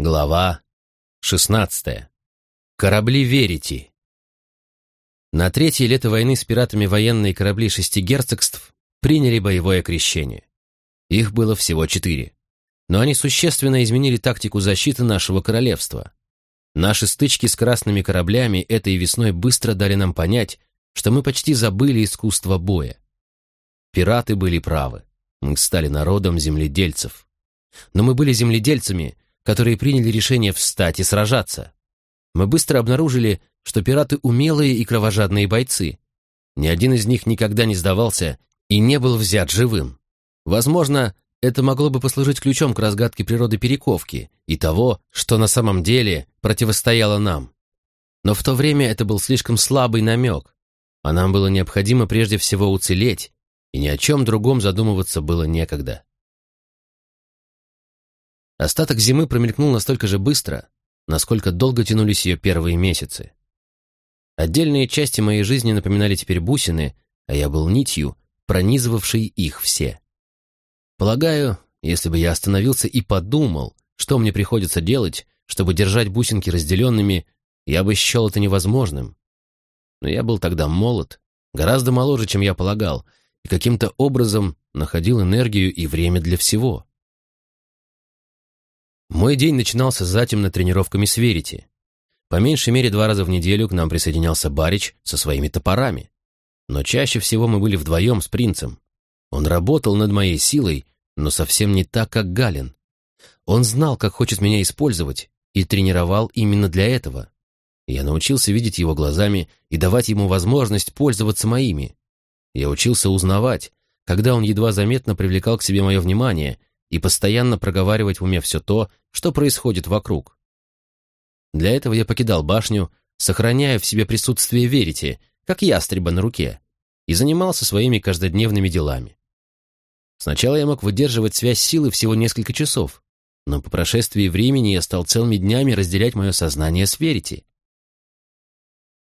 Глава 16. Корабли Верити. На третье лето войны с пиратами военные корабли шести герцогств приняли боевое крещение. Их было всего четыре. Но они существенно изменили тактику защиты нашего королевства. Наши стычки с красными кораблями этой весной быстро дали нам понять, что мы почти забыли искусство боя. Пираты были правы. Мы стали народом земледельцев. Но мы были земледельцами – которые приняли решение встать и сражаться. Мы быстро обнаружили, что пираты умелые и кровожадные бойцы. Ни один из них никогда не сдавался и не был взят живым. Возможно, это могло бы послужить ключом к разгадке природы перековки и того, что на самом деле противостояло нам. Но в то время это был слишком слабый намек, а нам было необходимо прежде всего уцелеть, и ни о чем другом задумываться было некогда. Остаток зимы промелькнул настолько же быстро, насколько долго тянулись ее первые месяцы. Отдельные части моей жизни напоминали теперь бусины, а я был нитью, пронизывавшей их все. Полагаю, если бы я остановился и подумал, что мне приходится делать, чтобы держать бусинки разделенными, я бы счел это невозможным. Но я был тогда молод, гораздо моложе, чем я полагал, и каким-то образом находил энергию и время для всего. Мой день начинался затемно тренировками с Верити. По меньшей мере два раза в неделю к нам присоединялся Барич со своими топорами. Но чаще всего мы были вдвоем с принцем. Он работал над моей силой, но совсем не так, как Галин. Он знал, как хочет меня использовать, и тренировал именно для этого. Я научился видеть его глазами и давать ему возможность пользоваться моими. Я учился узнавать, когда он едва заметно привлекал к себе мое внимание и постоянно проговаривать в уме все то, что происходит вокруг. Для этого я покидал башню, сохраняя в себе присутствие верите, как ястреба на руке, и занимался своими каждодневными делами. Сначала я мог выдерживать связь силы всего несколько часов, но по прошествии времени я стал целыми днями разделять мое сознание с верите.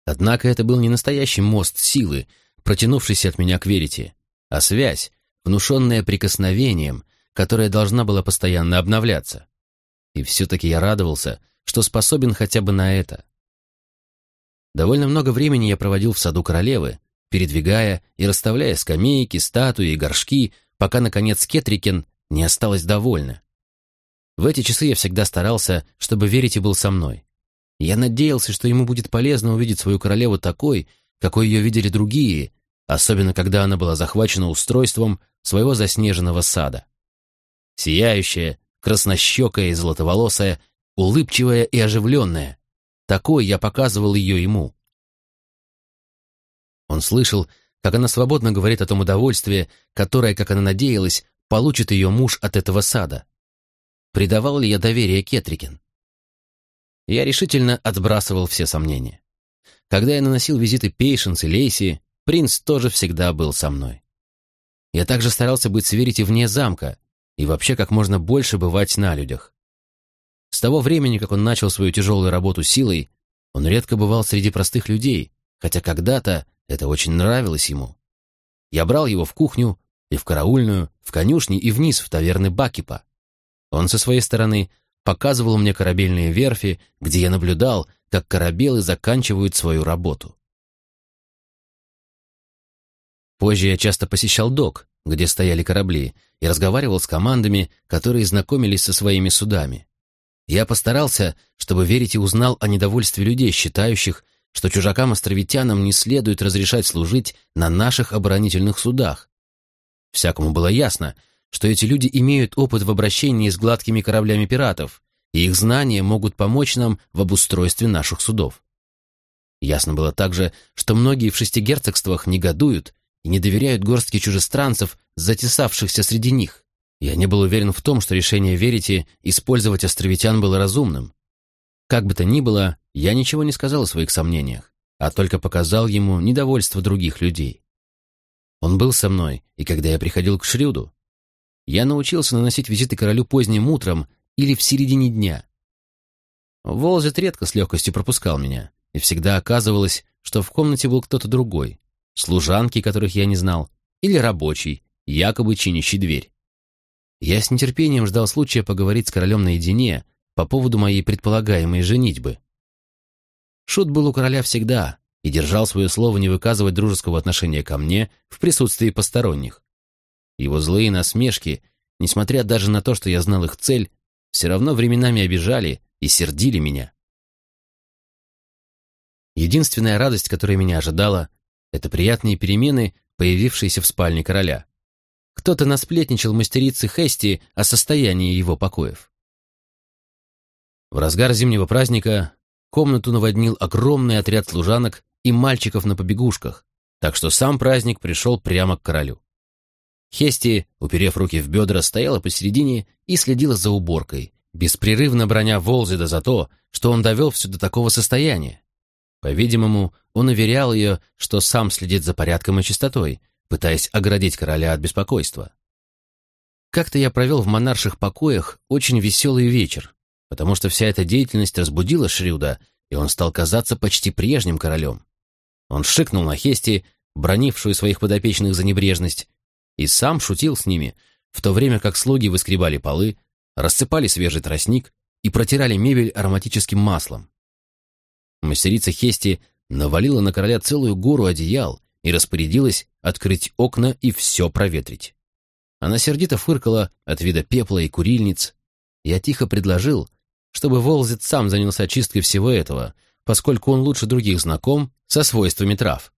Однако это был не настоящий мост силы, протянувшийся от меня к верите, а связь, внушенная прикосновением, которая должна была постоянно обновляться. И все-таки я радовался, что способен хотя бы на это. Довольно много времени я проводил в саду королевы, передвигая и расставляя скамейки, статуи и горшки, пока, наконец, Кетрикен не осталась довольна. В эти часы я всегда старался, чтобы Верите был со мной. Я надеялся, что ему будет полезно увидеть свою королеву такой, какой ее видели другие, особенно когда она была захвачена устройством своего заснеженного сада сияющая, краснощекая и золотоволосая, улыбчивая и оживленная. Такой я показывал ее ему. Он слышал, как она свободно говорит о том удовольствии, которое, как она надеялась, получит ее муж от этого сада. Придавал ли я доверие Кетрикен? Я решительно отбрасывал все сомнения. Когда я наносил визиты Пейшенс и Лейси, принц тоже всегда был со мной. Я также старался быть с Верите вне замка, и вообще как можно больше бывать на людях. С того времени, как он начал свою тяжелую работу силой, он редко бывал среди простых людей, хотя когда-то это очень нравилось ему. Я брал его в кухню и в караульную, в конюшни и вниз в таверны Бакипа. Он со своей стороны показывал мне корабельные верфи, где я наблюдал, как корабелы заканчивают свою работу. Позже я часто посещал док, где стояли корабли, и разговаривал с командами, которые знакомились со своими судами. Я постарался, чтобы верить и узнал о недовольстве людей, считающих, что чужакам-островитянам не следует разрешать служить на наших оборонительных судах. Всякому было ясно, что эти люди имеют опыт в обращении с гладкими кораблями пиратов, и их знания могут помочь нам в обустройстве наших судов. Ясно было также, что многие в шести герцогствах негодуют и не доверяют горстке чужестранцев, затесавшихся среди них. Я не был уверен в том, что решение Верите использовать островитян было разумным. Как бы то ни было, я ничего не сказал о своих сомнениях, а только показал ему недовольство других людей. Он был со мной, и когда я приходил к Шрюду, я научился наносить визиты королю поздним утром или в середине дня. Волзет редко с легкостью пропускал меня, и всегда оказывалось, что в комнате был кто-то другой, служанки, которых я не знал, или рабочий, якобы чинящий дверь. Я с нетерпением ждал случая поговорить с королем наедине, по поводу моей предполагаемой женитьбы. Шут был у короля всегда и держал свое слово не выказывать дружеского отношения ко мне в присутствии посторонних. Его злые насмешки, несмотря даже на то, что я знал их цель, все равно временами обижали и сердили меня. Единственная радость, которая меня ожидала, это приятные перемены, появившиеся в спальне короля. Кто-то насплетничал мастерице Хести о состоянии его покоев. В разгар зимнего праздника комнату наводнил огромный отряд служанок и мальчиков на побегушках, так что сам праздник пришел прямо к королю. Хести, уперев руки в бедра, стояла посередине и следила за уборкой, беспрерывно броня Волзида за то, что он довел все до такого состояния. По-видимому, он уверял ее, что сам следит за порядком и чистотой, пытаясь оградить короля от беспокойства. Как-то я провел в монарших покоях очень веселый вечер, потому что вся эта деятельность разбудила Шрюда, и он стал казаться почти прежним королем. Он шикнул на Хести, бронившую своих подопечных за небрежность, и сам шутил с ними, в то время как слуги выскребали полы, рассыпали свежий тростник и протирали мебель ароматическим маслом. Мастерица Хести навалила на короля целую гору одеял и распорядилась открыть окна и все проветрить. Она сердито фыркала от вида пепла и курильниц. Я тихо предложил, чтобы Волзит сам занялся чисткой всего этого, поскольку он лучше других знаком со свойствами трав.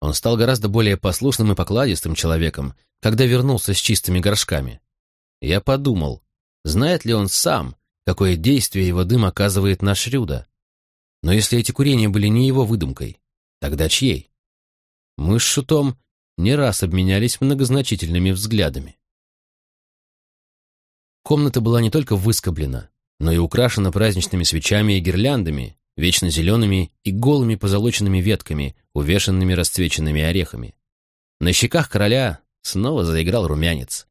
Он стал гораздо более послушным и покладистым человеком, когда вернулся с чистыми горшками. Я подумал, знает ли он сам, какое действие его дым оказывает на Шрюда. Но если эти курения были не его выдумкой, тогда чьей? Мы с Шутом не раз обменялись многозначительными взглядами. Комната была не только выскоблена, но и украшена праздничными свечами и гирляндами, вечно зелеными и голыми позолоченными ветками, увешанными расцвеченными орехами. На щеках короля снова заиграл румянец.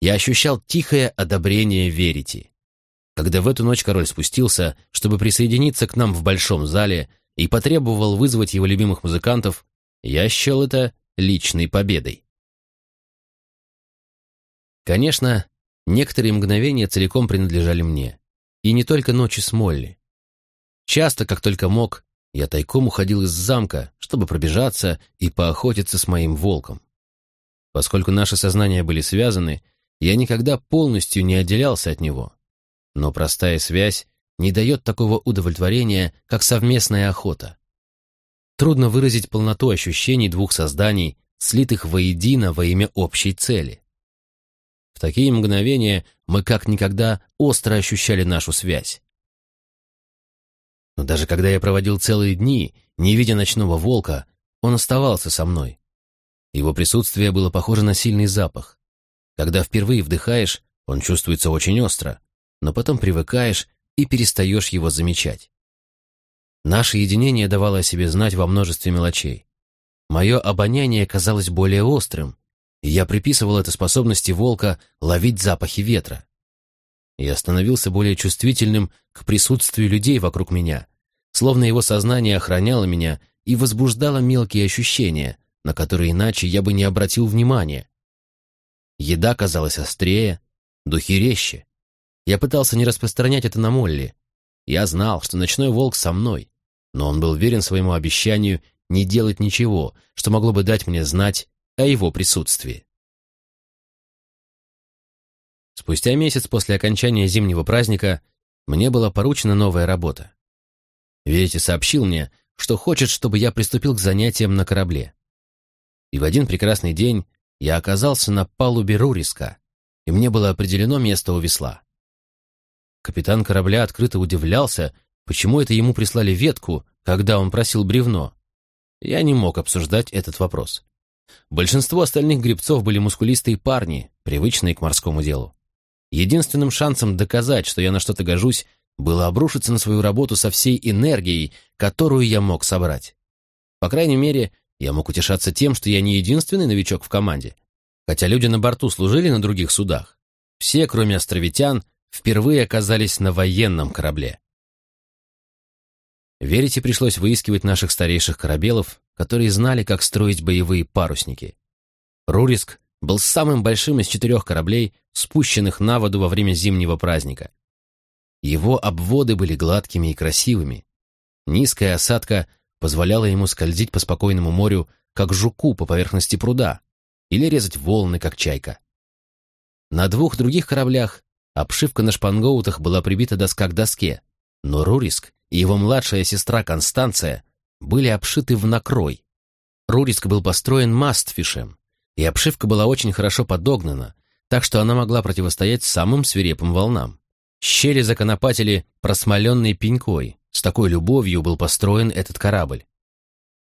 Я ощущал тихое одобрение Верити. Когда в эту ночь король спустился, чтобы присоединиться к нам в большом зале и потребовал вызвать его любимых музыкантов, я счел это личной победой. Конечно, некоторые мгновения целиком принадлежали мне. И не только ночи с Молли. Часто, как только мог, я тайком уходил из замка, чтобы пробежаться и поохотиться с моим волком. Поскольку наши сознания были связаны, я никогда полностью не отделялся от него. Но простая связь не дает такого удовлетворения, как совместная охота. Трудно выразить полноту ощущений двух созданий, слитых воедино во имя общей цели. В такие мгновения мы как никогда остро ощущали нашу связь. Но даже когда я проводил целые дни, не видя ночного волка, он оставался со мной. Его присутствие было похоже на сильный запах. Когда впервые вдыхаешь, он чувствуется очень остро, но потом привыкаешь и перестаешь его замечать. Наше единение давало о себе знать во множестве мелочей. Мое обоняние казалось более острым, и я приписывал это способности волка ловить запахи ветра. Я становился более чувствительным к присутствию людей вокруг меня, словно его сознание охраняло меня и возбуждало мелкие ощущения, на которые иначе я бы не обратил внимания. Еда казалась острее, духи резче. Я пытался не распространять это на Молли. Я знал, что ночной волк со мной, но он был верен своему обещанию не делать ничего, что могло бы дать мне знать о его присутствии. Спустя месяц после окончания зимнего праздника мне была поручена новая работа. Верите сообщил мне, что хочет, чтобы я приступил к занятиям на корабле. И в один прекрасный день я оказался на палубе Руриска, и мне было определено место у весла. Капитан корабля открыто удивлялся, почему это ему прислали ветку, когда он просил бревно. Я не мог обсуждать этот вопрос. Большинство остальных гребцов были мускулистые парни, привычные к морскому делу. Единственным шансом доказать, что я на что-то гожусь, было обрушиться на свою работу со всей энергией, которую я мог собрать. По крайней мере, я мог утешаться тем, что я не единственный новичок в команде. Хотя люди на борту служили на других судах. Все, кроме островитян, впервые оказались на военном корабле. Верите, пришлось выискивать наших старейших корабелов, которые знали, как строить боевые парусники. Руриск был самым большим из четырех кораблей, спущенных на воду во время зимнего праздника. Его обводы были гладкими и красивыми. Низкая осадка позволяла ему скользить по спокойному морю, как жуку по поверхности пруда, или резать волны, как чайка. На двух других кораблях обшивка на шпангоутах была прибита доска к доске, но Руриск и его младшая сестра Констанция были обшиты в накрой. Руриск был построен мастфишем, и обшивка была очень хорошо подогнана, так что она могла противостоять самым свирепым волнам. Щели законопатили просмоленной пенькой, с такой любовью был построен этот корабль.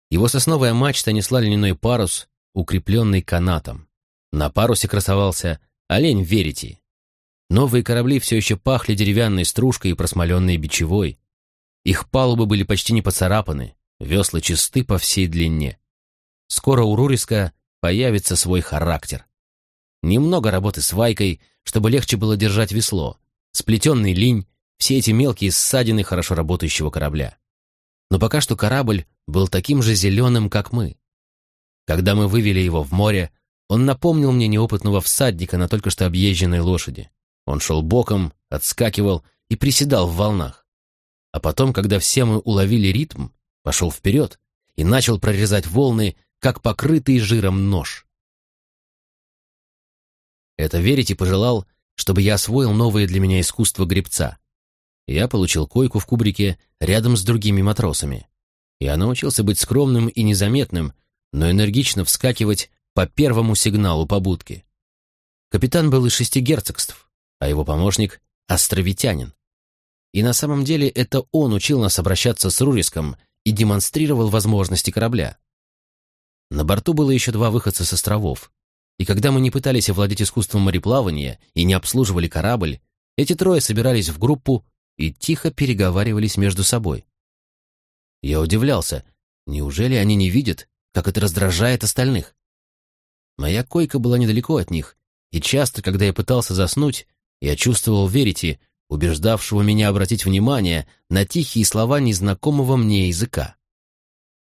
Его сосновая мачта несла льняной парус, укрепленный канатом. На парусе красовался олень Верити. Новые корабли все еще пахли деревянной стружкой и просмоленной бичевой. Их палубы были почти не поцарапаны, весла чисты по всей длине. Скоро у Руриска появится свой характер. Немного работы с вайкой, чтобы легче было держать весло, сплетенный линь, все эти мелкие ссадины хорошо работающего корабля. Но пока что корабль был таким же зеленым, как мы. Когда мы вывели его в море, он напомнил мне неопытного всадника на только что объезженной лошади. Он шел боком, отскакивал и приседал в волнах. А потом, когда все мы уловили ритм, пошел вперед и начал прорезать волны, как покрытый жиром нож. Это верить пожелал, чтобы я освоил новое для меня искусство гребца. Я получил койку в кубрике рядом с другими матросами. Я научился быть скромным и незаметным, но энергично вскакивать по первому сигналу побудки. Капитан был из шести герцогств, а его помощник — островитянин. И на самом деле это он учил нас обращаться с Руриском и демонстрировал возможности корабля. На борту было еще два выходца с островов, и когда мы не пытались овладеть искусством мореплавания и не обслуживали корабль, эти трое собирались в группу и тихо переговаривались между собой. Я удивлялся, неужели они не видят, как это раздражает остальных? Моя койка была недалеко от них, и часто, когда я пытался заснуть, я чувствовал Верити, убеждавшего меня обратить внимание на тихие слова незнакомого мне языка.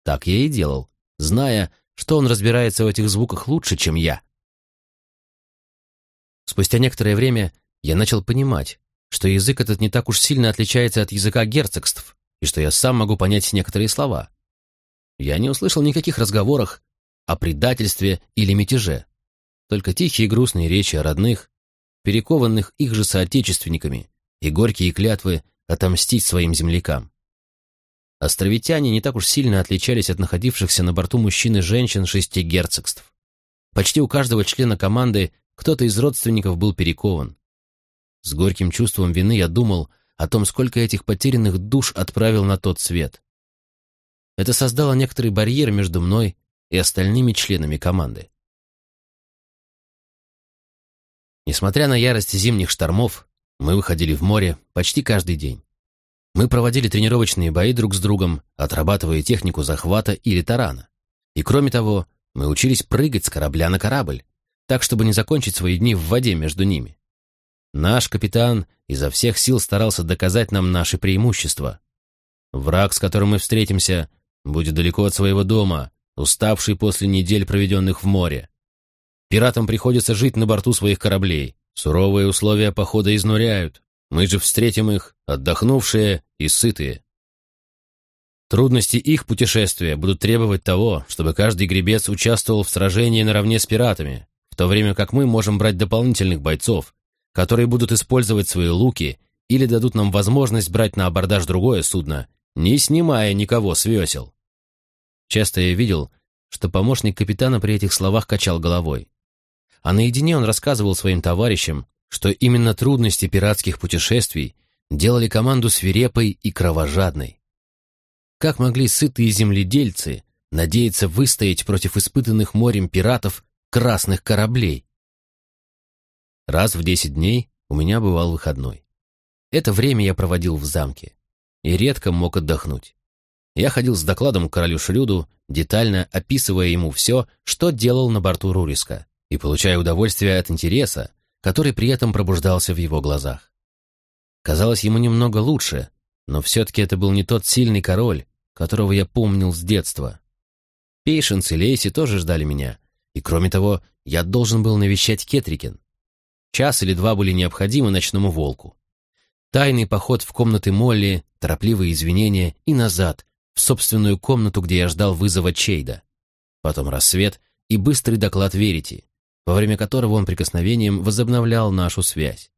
Так я и делал, зная, что он разбирается в этих звуках лучше, чем я. Спустя некоторое время я начал понимать, что язык этот не так уж сильно отличается от языка герцогств, и что я сам могу понять некоторые слова. Я не услышал никаких разговоров о предательстве или мятеже, только тихие грустные речи о родных, перекованных их же соотечественниками, и горькие клятвы отомстить своим землякам. Островитяне не так уж сильно отличались от находившихся на борту мужчин и женщин шести герцогств. Почти у каждого члена команды кто-то из родственников был перекован. С горьким чувством вины я думал о том, сколько этих потерянных душ отправил на тот свет. Это создало некоторый барьер между мной и остальными членами команды. Несмотря на ярость зимних штормов, мы выходили в море почти каждый день. Мы проводили тренировочные бои друг с другом, отрабатывая технику захвата или тарана. И кроме того, мы учились прыгать с корабля на корабль, так, чтобы не закончить свои дни в воде между ними. Наш капитан изо всех сил старался доказать нам наши преимущества. Враг, с которым мы встретимся, будет далеко от своего дома, уставший после недель, проведенных в море. Пиратам приходится жить на борту своих кораблей. Суровые условия похода изнуряют. Мы же встретим их, отдохнувшие и сытые. Трудности их путешествия будут требовать того, чтобы каждый гребец участвовал в сражении наравне с пиратами, в то время как мы можем брать дополнительных бойцов, которые будут использовать свои луки или дадут нам возможность брать на абордаж другое судно, не снимая никого с весел. Часто я видел, что помощник капитана при этих словах качал головой. А наедине он рассказывал своим товарищам, что именно трудности пиратских путешествий делали команду свирепой и кровожадной. Как могли сытые земледельцы надеяться выстоять против испытанных морем пиратов красных кораблей? Раз в десять дней у меня бывал выходной. Это время я проводил в замке и редко мог отдохнуть. Я ходил с докладом к королю Шрюду, детально описывая ему все, что делал на борту Руриска, и получая удовольствие от интереса, который при этом пробуждался в его глазах. Казалось ему немного лучше, но все-таки это был не тот сильный король, которого я помнил с детства. Пейшенс и Лейси тоже ждали меня, и кроме того, я должен был навещать Кетрикен. Час или два были необходимы ночному волку. Тайный поход в комнаты Молли, торопливые извинения и назад, в собственную комнату, где я ждал вызова Чейда. Потом рассвет и быстрый доклад Верити, во время которого он прикосновением возобновлял нашу связь.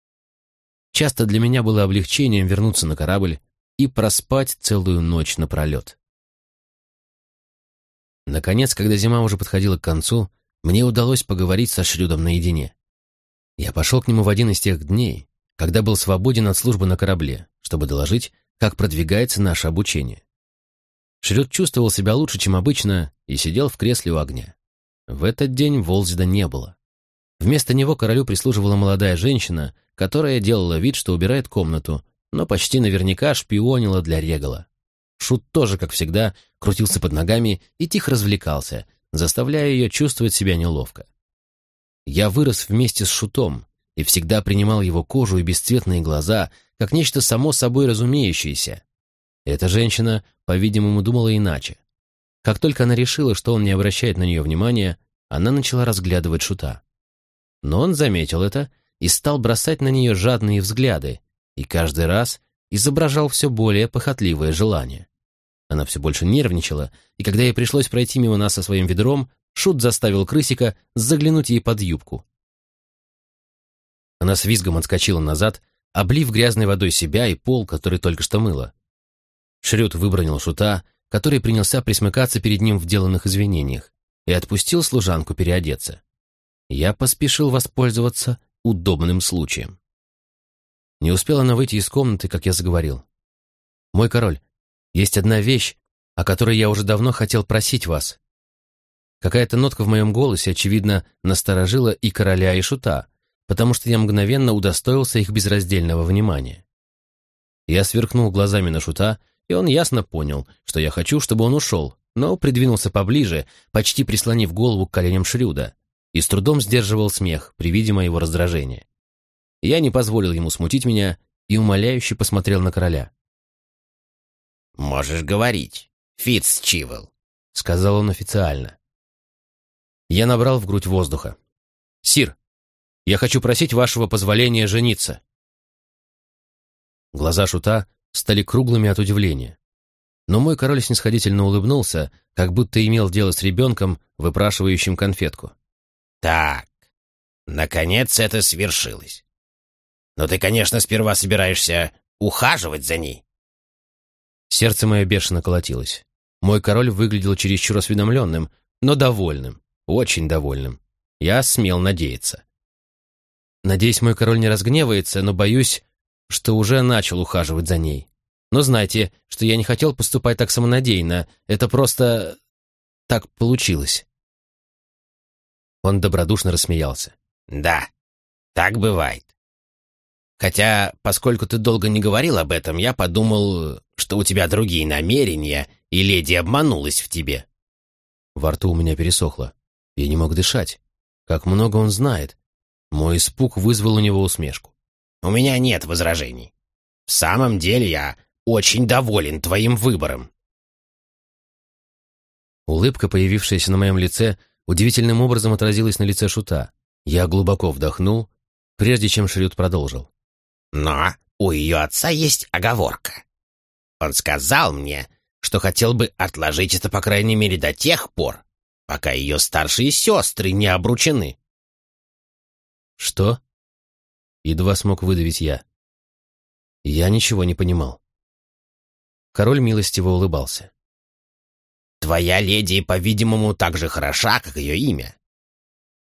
Часто для меня было облегчением вернуться на корабль и проспать целую ночь напролет. Наконец, когда зима уже подходила к концу, мне удалось поговорить со Шрюдом наедине. Я пошел к нему в один из тех дней, когда был свободен от службы на корабле, чтобы доложить, как продвигается наше обучение. Шрюд чувствовал себя лучше, чем обычно, и сидел в кресле у огня. В этот день Волзида не было. Вместо него королю прислуживала молодая женщина, которая делала вид, что убирает комнату, но почти наверняка шпионила для Регала. Шут тоже, как всегда, крутился под ногами и тихо развлекался, заставляя ее чувствовать себя неловко. Я вырос вместе с Шутом и всегда принимал его кожу и бесцветные глаза как нечто само собой разумеющееся. Эта женщина, по-видимому, думала иначе. Как только она решила, что он не обращает на нее внимания, она начала разглядывать Шута. Но он заметил это и стал бросать на нее жадные взгляды, и каждый раз изображал все более похотливое желание. Она все больше нервничала, и когда ей пришлось пройти мимо нас со своим ведром, Шут заставил крысика заглянуть ей под юбку. Она с визгом отскочила назад, облив грязной водой себя и пол, который только что мыла. Шрют выбронил Шута, который принялся присмыкаться перед ним в деланных извинениях, и отпустил служанку переодеться я поспешил воспользоваться удобным случаем. Не успела она выйти из комнаты, как я заговорил. «Мой король, есть одна вещь, о которой я уже давно хотел просить вас». Какая-то нотка в моем голосе, очевидно, насторожила и короля, и шута, потому что я мгновенно удостоился их безраздельного внимания. Я сверкнул глазами на шута, и он ясно понял, что я хочу, чтобы он ушел, но придвинулся поближе, почти прислонив голову к коленям Шрюда, и с трудом сдерживал смех при виде моего раздражения. Я не позволил ему смутить меня и умоляюще посмотрел на короля. «Можешь говорить, Фитц Чивел», — сказал он официально. Я набрал в грудь воздуха. «Сир, я хочу просить вашего позволения жениться». Глаза шута стали круглыми от удивления. Но мой король снисходительно улыбнулся, как будто имел дело с ребенком, выпрашивающим конфетку. Так, наконец это свершилось. Но ты, конечно, сперва собираешься ухаживать за ней. Сердце мое бешено колотилось. Мой король выглядел чересчур осведомленным, но довольным, очень довольным. Я смел надеяться. Надеюсь, мой король не разгневается, но боюсь, что уже начал ухаживать за ней. Но знайте, что я не хотел поступать так самонадеянно. Это просто так получилось. Он добродушно рассмеялся. «Да, так бывает. Хотя, поскольку ты долго не говорил об этом, я подумал, что у тебя другие намерения, и леди обманулась в тебе». Во рту у меня пересохло. Я не мог дышать. Как много он знает. Мой испуг вызвал у него усмешку. «У меня нет возражений. В самом деле я очень доволен твоим выбором». Улыбка, появившаяся на моем лице, удивительным образом отразилось на лице Шута. Я глубоко вдохнул, прежде чем Шрют продолжил. «Но у ее отца есть оговорка. Он сказал мне, что хотел бы отложить это, по крайней мере, до тех пор, пока ее старшие сестры не обручены». «Что?» Едва смог выдавить я. Я ничего не понимал. Король милостиво улыбался. Твоя леди, по-видимому, так же хороша, как ее имя.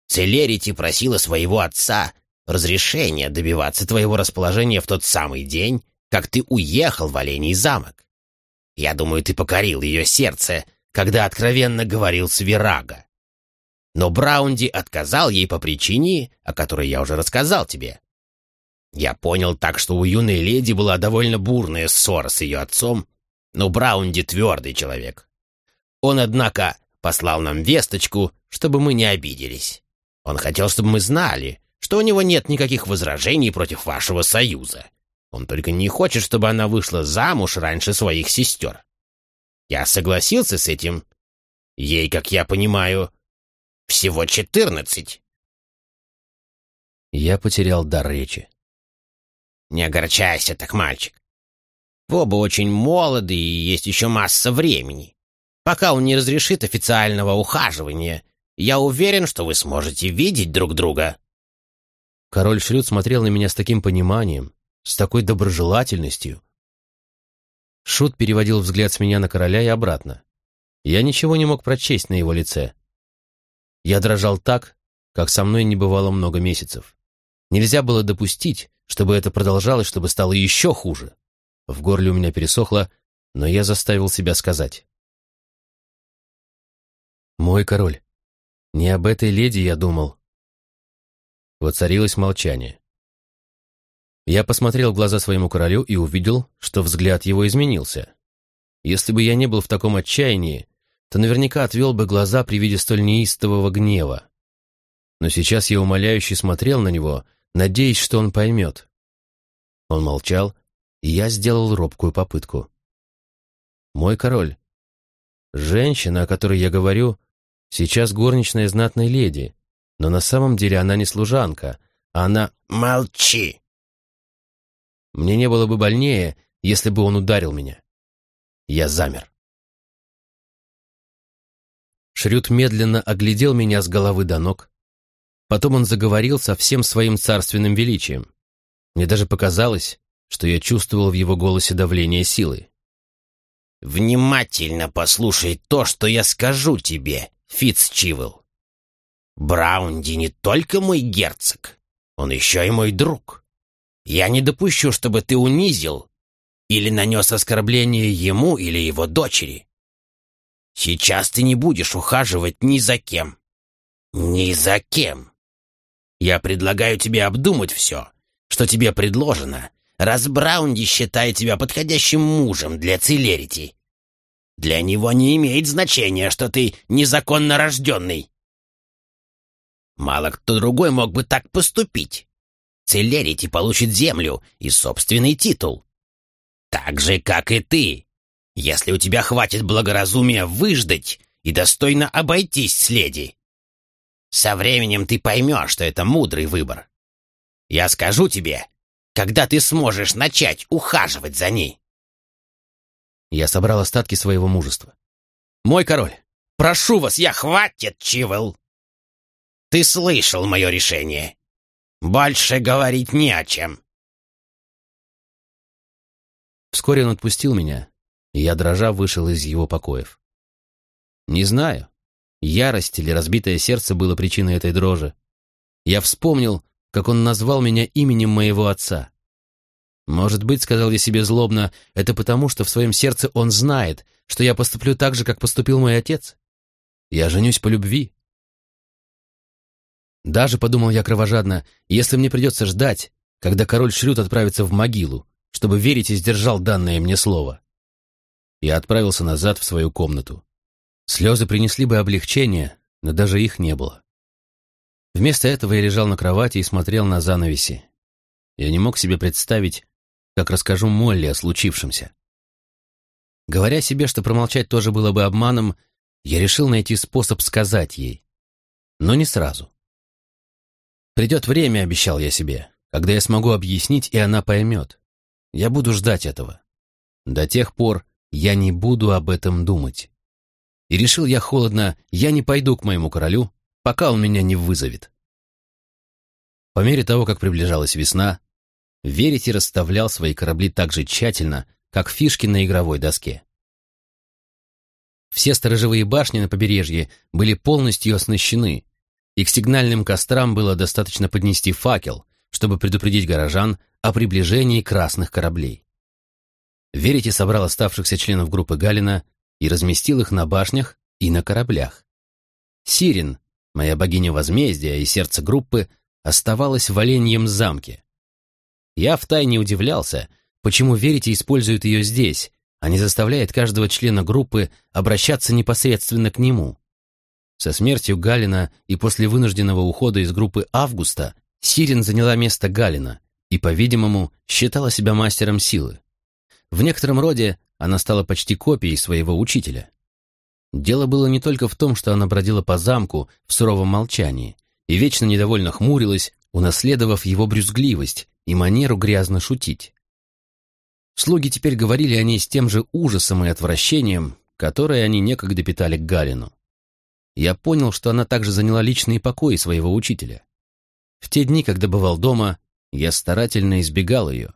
Целерити просила своего отца разрешения добиваться твоего расположения в тот самый день, как ты уехал в Оленей замок. Я думаю, ты покорил ее сердце, когда откровенно говорил с Вирага. Но Браунди отказал ей по причине, о которой я уже рассказал тебе. Я понял так, что у юной леди была довольно бурная ссора с ее отцом, но Браунди твердый человек, он, однако, послал нам весточку, чтобы мы не обиделись. Он хотел, чтобы мы знали, что у него нет никаких возражений против вашего союза. Он только не хочет, чтобы она вышла замуж раньше своих сестер. Я согласился с этим. Ей, как я понимаю, всего четырнадцать. Я потерял дар речи. Не огорчайся так, мальчик. Оба очень молоды и есть еще масса времени. Пока он не разрешит официального ухаживания, я уверен, что вы сможете видеть друг друга». Король Шрюд смотрел на меня с таким пониманием, с такой доброжелательностью. Шут переводил взгляд с меня на короля и обратно. Я ничего не мог прочесть на его лице. Я дрожал так, как со мной не бывало много месяцев. Нельзя было допустить, чтобы это продолжалось, чтобы стало еще хуже. В горле у меня пересохло, но я заставил себя сказать. «Мой король, не об этой леди я думал». Воцарилось молчание. Я посмотрел в глаза своему королю и увидел, что взгляд его изменился. Если бы я не был в таком отчаянии, то наверняка отвел бы глаза при виде столь неистового гнева. Но сейчас я умоляюще смотрел на него, надеясь, что он поймет. Он молчал, и я сделал робкую попытку. «Мой король, женщина, о которой я говорю, сейчас горничная знатной леди, но на самом деле она не служанка, а она...» «Молчи!» Мне не было бы больнее, если бы он ударил меня. Я замер. Шрюд медленно оглядел меня с головы до ног. Потом он заговорил со всем своим царственным величием. Мне даже показалось, что я чувствовал в его голосе давление силы. «Внимательно послушай то, что я скажу тебе, Фитцчивелл. Браунди не только мой герцог, он еще и мой друг. Я не допущу, чтобы ты унизил или нанес оскорбление ему или его дочери. Сейчас ты не будешь ухаживать ни за кем. Ни за кем. Я предлагаю тебе обдумать все, что тебе предложено, раз Браунди считает тебя подходящим мужем для Целерити. Для него не имеет значения, что ты незаконно рожденный. Мало кто другой мог бы так поступить. Целерити получит землю и собственный титул. Так же, как и ты если у тебя хватит благоразумия выждать и достойно обойтись с леди. Со временем ты поймешь, что это мудрый выбор. Я скажу тебе, когда ты сможешь начать ухаживать за ней. Я собрал остатки своего мужества. «Мой король, прошу вас, я...» «Хватит, Чивел! Ты слышал мое решение. Больше говорить не о чем». Вскоре он отпустил меня, и я, дрожа, вышел из его покоев. Не знаю, ярость или разбитое сердце было причиной этой дрожи. Я вспомнил, как он назвал меня именем моего отца. Может быть, сказал я себе злобно, это потому, что в своем сердце он знает, что я поступлю так же, как поступил мой отец. Я женюсь по любви. Даже, подумал я кровожадно, если мне придется ждать, когда король Шрют отправится в могилу, чтобы верить и сдержал данное мне слово. Я отправился назад в свою комнату. Слезы принесли бы облегчение, но даже их не было. Вместо этого я лежал на кровати и смотрел на занавеси. Я не мог себе представить, как расскажу Молли о случившемся. Говоря себе, что промолчать тоже было бы обманом, я решил найти способ сказать ей. Но не сразу. Придет время, обещал я себе, когда я смогу объяснить, и она поймет. Я буду ждать этого. До тех пор, я не буду об этом думать. И решил я холодно, я не пойду к моему королю, пока он меня не вызовет. По мере того, как приближалась весна, Верите расставлял свои корабли так же тщательно, как фишки на игровой доске. Все сторожевые башни на побережье были полностью оснащены, и к сигнальным кострам было достаточно поднести факел, чтобы предупредить горожан о приближении красных кораблей. Верите собрал оставшихся членов группы Галина и разместил их на башнях и на кораблях. Сирин, моя богиня возмездия и сердце группы, оставалась в Оленьем замке. Я втайне удивлялся, почему Верите использует ее здесь, а не заставляет каждого члена группы обращаться непосредственно к нему. Со смертью Галина и после вынужденного ухода из группы Августа Сирин заняла место Галина и, по-видимому, считала себя мастером силы. В некотором роде она стала почти копией своего учителя. Дело было не только в том, что она бродила по замку в суровом молчании и вечно недовольно хмурилась, унаследовав его брюзгливость и манеру грязно шутить. Слуги теперь говорили о ней с тем же ужасом и отвращением, которое они некогда питали к Галину. Я понял, что она также заняла личные покои своего учителя. В те дни, когда бывал дома, я старательно избегал ее.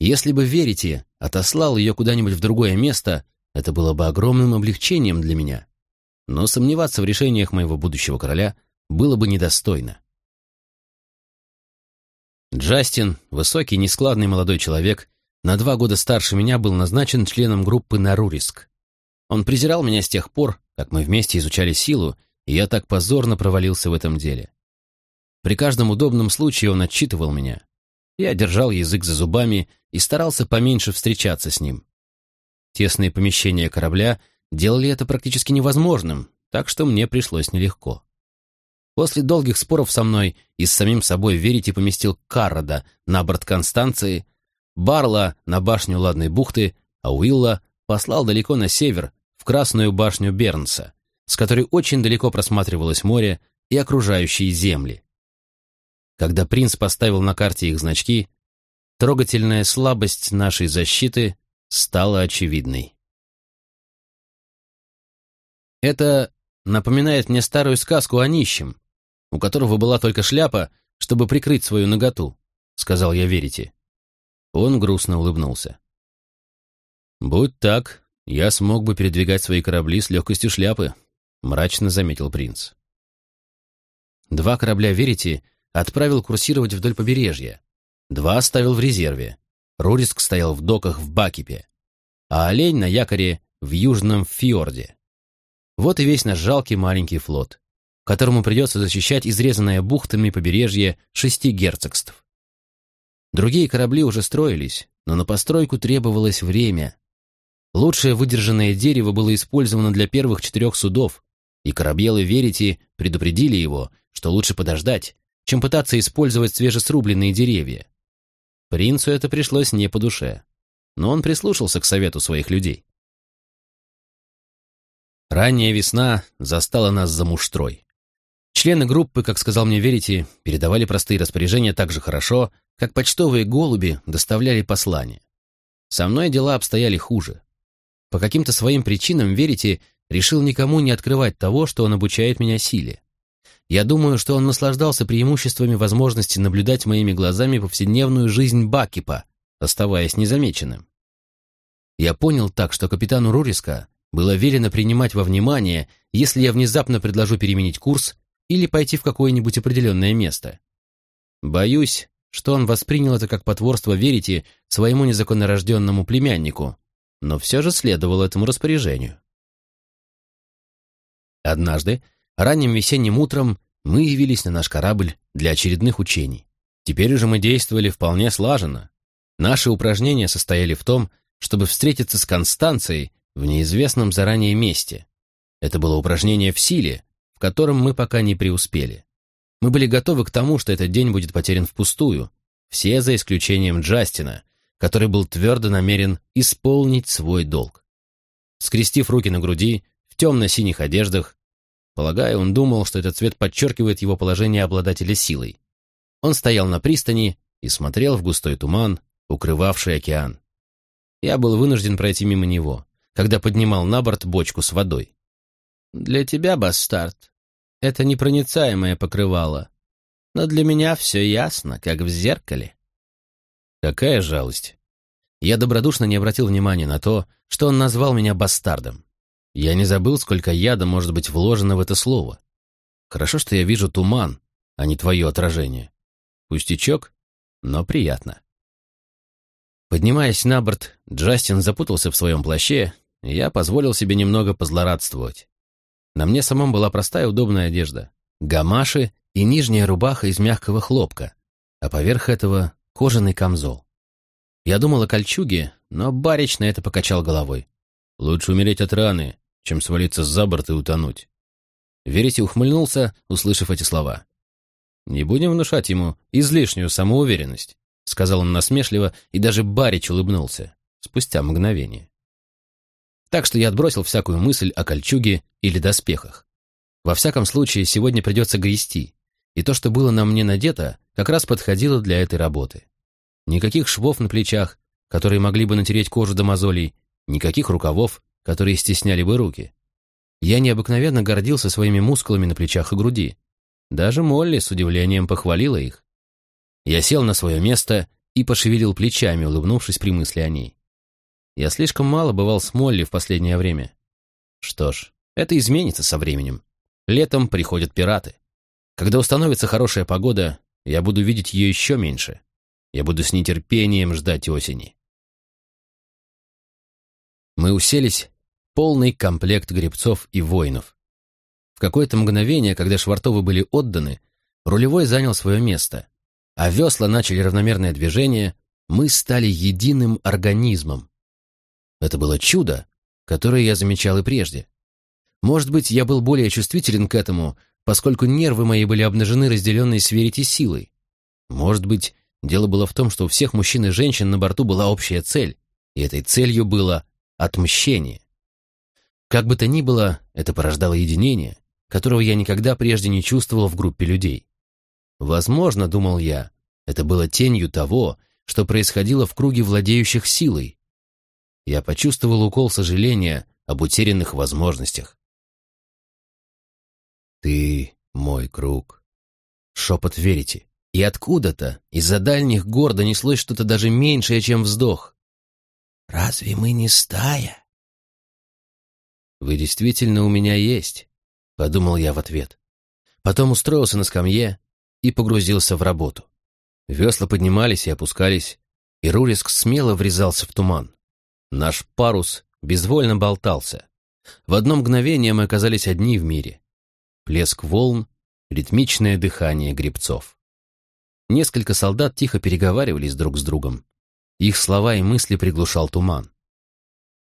Если бы, верите, отослал ее куда-нибудь в другое место, это было бы огромным облегчением для меня. Но сомневаться в решениях моего будущего короля было бы недостойно. Джастин, высокий, нескладный молодой человек, на два года старше меня был назначен членом группы Наруриск. Он презирал меня с тех пор, как мы вместе изучали силу, и я так позорно провалился в этом деле. При каждом удобном случае он отчитывал меня. Я держал язык за зубами и старался поменьше встречаться с ним. Тесные помещения корабля делали это практически невозможным, так что мне пришлось нелегко. После долгих споров со мной и с самим собой Верите поместил Каррода на борт Констанции, Барла на башню Ладной бухты, а Уилла послал далеко на север, в Красную башню Бернса, с которой очень далеко просматривалось море и окружающие земли. Когда принц поставил на карте их значки, трогательная слабость нашей защиты стала очевидной. Это напоминает мне старую сказку о нищем, у которого была только шляпа, чтобы прикрыть свою наготу», — сказал я Верите. Он грустно улыбнулся. «Будь так, я смог бы передвигать свои корабли с легкостью шляпы», — мрачно заметил принц. Два корабля Верите отправил курсировать вдоль побережья. Два оставил в резерве. Руриск стоял в доках в Бакипе, а олень на якоре в Южном Фьорде. Вот и весь наш жалкий маленький флот, которому придется защищать изрезанное бухтами побережье шести герцогств. Другие корабли уже строились, но на постройку требовалось время. Лучшее выдержанное дерево было использовано для первых четырех судов, и корабелы Верити предупредили его, что лучше подождать, чем пытаться использовать свежесрубленные деревья. Принцу это пришлось не по душе, но он прислушался к совету своих людей. Ранняя весна застала нас за муштрой. Члены группы, как сказал мне Верите, передавали простые распоряжения так же хорошо, как почтовые голуби доставляли послания. Со мной дела обстояли хуже. По каким-то своим причинам Верите решил никому не открывать того, что он обучает меня силе. Я думаю, что он наслаждался преимуществами возможности наблюдать моими глазами повседневную жизнь Бакипа, оставаясь незамеченным. Я понял так, что капитану Руриска было велено принимать во внимание, если я внезапно предложу переменить курс или пойти в какое-нибудь определенное место. Боюсь, что он воспринял это как потворство верите своему незаконнорожденному племяннику, но все же следовал этому распоряжению. Однажды Ранним весенним утром мы явились на наш корабль для очередных учений. Теперь уже мы действовали вполне слаженно. Наши упражнения состояли в том, чтобы встретиться с Констанцией в неизвестном заранее месте. Это было упражнение в силе, в котором мы пока не преуспели. Мы были готовы к тому, что этот день будет потерян впустую, все за исключением Джастина, который был твердо намерен исполнить свой долг. Скрестив руки на груди, в темно-синих одеждах, Полагаю, он думал, что этот цвет подчеркивает его положение обладателя силой. Он стоял на пристани и смотрел в густой туман, укрывавший океан. Я был вынужден пройти мимо него, когда поднимал на борт бочку с водой. «Для тебя, бастард, это непроницаемое покрывало, но для меня все ясно, как в зеркале». Какая жалость. Я добродушно не обратил внимания на то, что он назвал меня бастардом. Я не забыл, сколько яда может быть вложено в это слово. Хорошо, что я вижу туман, а не твое отражение. Пустячок, но приятно. Поднимаясь на борт, Джастин запутался в своем плаще, и я позволил себе немного позлорадствовать. На мне самом была простая удобная одежда, гамаши и нижняя рубаха из мягкого хлопка, а поверх этого кожаный камзол. Я думал о кольчуге, но барич на это покачал головой. «Лучше умереть от раны, чем свалиться за борт и утонуть. Верите ухмыльнулся, услышав эти слова. «Не будем внушать ему излишнюю самоуверенность», сказал он насмешливо, и даже Барич улыбнулся, спустя мгновение. Так что я отбросил всякую мысль о кольчуге или доспехах. Во всяком случае, сегодня придется грести, и то, что было на мне надето, как раз подходило для этой работы. Никаких швов на плечах, которые могли бы натереть кожу до мозолей, никаких рукавов, которые стесняли бы руки. Я необыкновенно гордился своими мускулами на плечах и груди. Даже Молли с удивлением похвалила их. Я сел на свое место и пошевелил плечами, улыбнувшись при мысли о ней. Я слишком мало бывал с Молли в последнее время. Что ж, это изменится со временем. Летом приходят пираты. Когда установится хорошая погода, я буду видеть ее еще меньше. Я буду с нетерпением ждать осени. Мы уселись полный комплект гребцов и воинов. В какое-то мгновение, когда швартовы были отданы, рулевой занял свое место, а весла начали равномерное движение, мы стали единым организмом. Это было чудо, которое я замечал и прежде. Может быть, я был более чувствителен к этому, поскольку нервы мои были обнажены разделенной сверите силой. Может быть, дело было в том, что у всех мужчин и женщин на борту была общая цель, и этой целью было отмщение. Как бы то ни было, это порождало единение, которого я никогда прежде не чувствовал в группе людей. Возможно, думал я, это было тенью того, что происходило в круге владеющих силой. Я почувствовал укол сожаления об утерянных возможностях. «Ты мой круг», — шепот верите. И откуда-то, из-за дальних гор донеслось что-то даже меньшее, чем вздох. «Разве мы не стая?» «Вы действительно у меня есть», — подумал я в ответ. Потом устроился на скамье и погрузился в работу. Весла поднимались и опускались, и Руриск смело врезался в туман. Наш парус безвольно болтался. В одно мгновение мы оказались одни в мире. Плеск волн, ритмичное дыхание гребцов. Несколько солдат тихо переговаривались друг с другом. Их слова и мысли приглушал туман.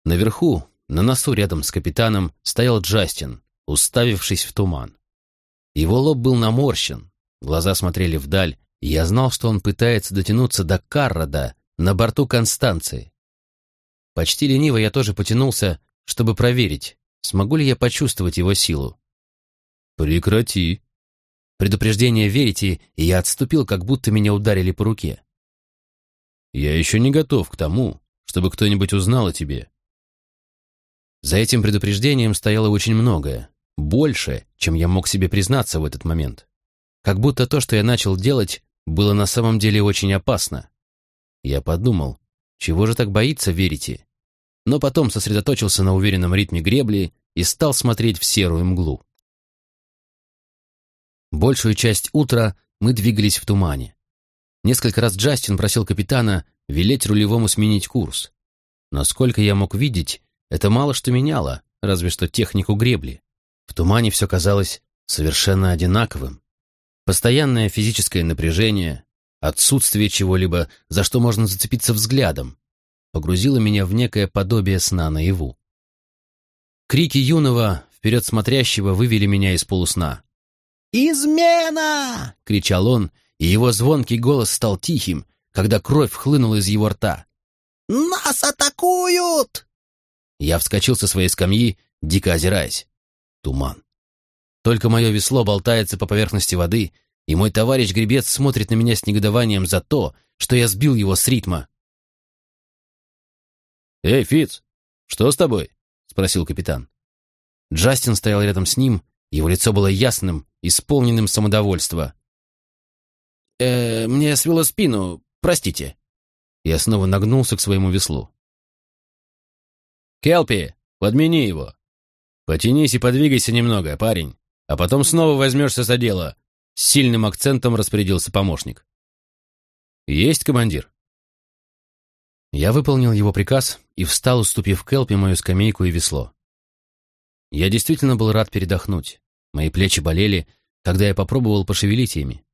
Наверху, на носу рядом с капитаном стоял Джастин, уставившись в туман. Его лоб был наморщен, глаза смотрели вдаль, и я знал, что он пытается дотянуться до Каррода на борту Констанции. Почти лениво я тоже потянулся, чтобы проверить, смогу ли я почувствовать его силу. «Прекрати!» Предупреждение верите, и я отступил, как будто меня ударили по руке. «Я еще не готов к тому, чтобы кто-нибудь узнал о тебе. За этим предупреждением стояло очень многое, больше, чем я мог себе признаться в этот момент. Как будто то, что я начал делать, было на самом деле очень опасно. Я подумал, чего же так боится верите? Но потом сосредоточился на уверенном ритме гребли и стал смотреть в серую мглу. Большую часть утра мы двигались в тумане. Несколько раз Джастин просил капитана велеть рулевому сменить курс. Насколько я мог видеть, это мало что меняло, разве что технику гребли. В тумане все казалось совершенно одинаковым. Постоянное физическое напряжение, отсутствие чего-либо, за что можно зацепиться взглядом, погрузило меня в некое подобие сна наяву. Крики юного, вперед смотрящего, вывели меня из полусна. «Измена!» — кричал он, и его звонкий голос стал тихим, когда кровь хлынула из его рта. «Нас атакуют!» Я вскочил со своей скамьи, дико озираясь. Туман. Только мое весло болтается по поверхности воды, и мой товарищ-гребец смотрит на меня с негодованием за то, что я сбил его с ритма. «Эй, Фиц, что с тобой?» — спросил капитан. Джастин стоял рядом с ним, его лицо было ясным, исполненным самодовольства. «Э, «Мне свело спину, простите». Я снова нагнулся к своему веслу. «Келпи, подмени его. Потянись и подвигайся немного, парень, а потом снова возьмешься за дело», — с сильным акцентом распорядился помощник. «Есть, командир?» Я выполнил его приказ и встал, уступив Келпи мою скамейку и весло. Я действительно был рад передохнуть. Мои плечи болели, когда я попробовал пошевелить ими.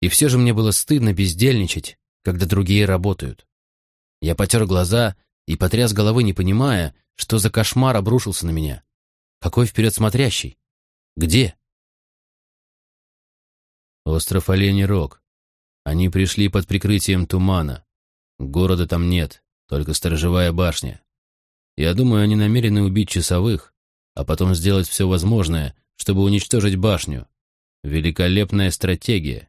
И все же мне было стыдно бездельничать, когда другие работают. Я потер глаза и потряс головы, не понимая, что за кошмар обрушился на меня. Какой вперед смотрящий? Где? Остров Оленей Рог. Они пришли под прикрытием тумана. Города там нет, только сторожевая башня. Я думаю, они намерены убить часовых, а потом сделать все возможное, чтобы уничтожить башню. Великолепная стратегия.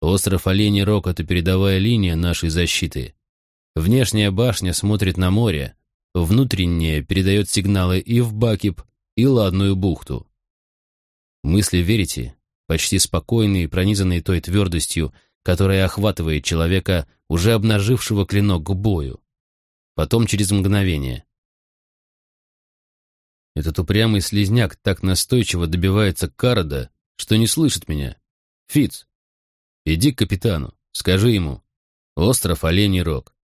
Остров Оленей Рог — это передовая линия нашей защиты. Внешняя башня смотрит на море, внутренняя передает сигналы и в Бакип, и Ладную бухту. Мысли верите, почти спокойные, пронизанные той твердостью, которая охватывает человека, уже обнажившего клинок к бою. Потом через мгновение. Этот упрямый слезняк так настойчиво добивается Карада, что не слышит меня. Фиц, иди к капитану, скажи ему. Остров Оленей Рог.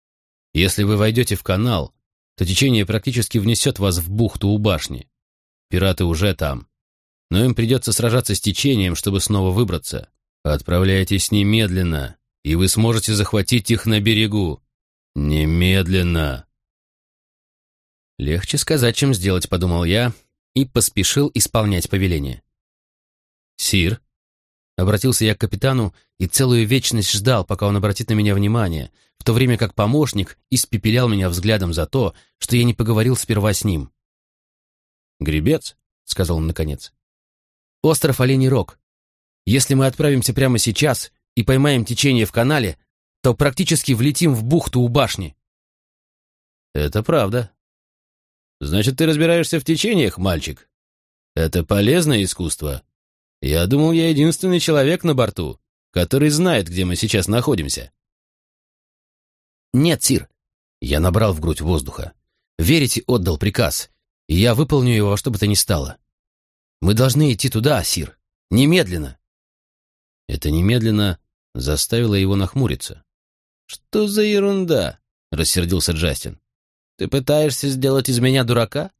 Если вы войдете в канал, то течение практически внесет вас в бухту у башни. Пираты уже там. Но им придется сражаться с течением, чтобы снова выбраться. Отправляйтесь немедленно, и вы сможете захватить их на берегу. Немедленно. Легче сказать, чем сделать, подумал я, и поспешил исполнять повеление. «Сир», — обратился я к капитану и целую вечность ждал, пока он обратит на меня внимание, в то время как помощник испепелял меня взглядом за то, что я не поговорил сперва с ним. «Гребец», — сказал он наконец. «Остров Оленей Рог. Если мы отправимся прямо сейчас и поймаем течение в канале, то практически влетим в бухту у башни». «Это правда», Значит, ты разбираешься в течениях, мальчик? Это полезное искусство. Я думал, я единственный человек на борту, который знает, где мы сейчас находимся. Нет, Сир. Я набрал в грудь воздуха. Верите отдал приказ, и я выполню его во что бы то ни стало. Мы должны идти туда, Сир. Немедленно. Это немедленно заставило его нахмуриться. «Что за ерунда?» — рассердился Джастин. Ты пытаешься сделать из меня дурака?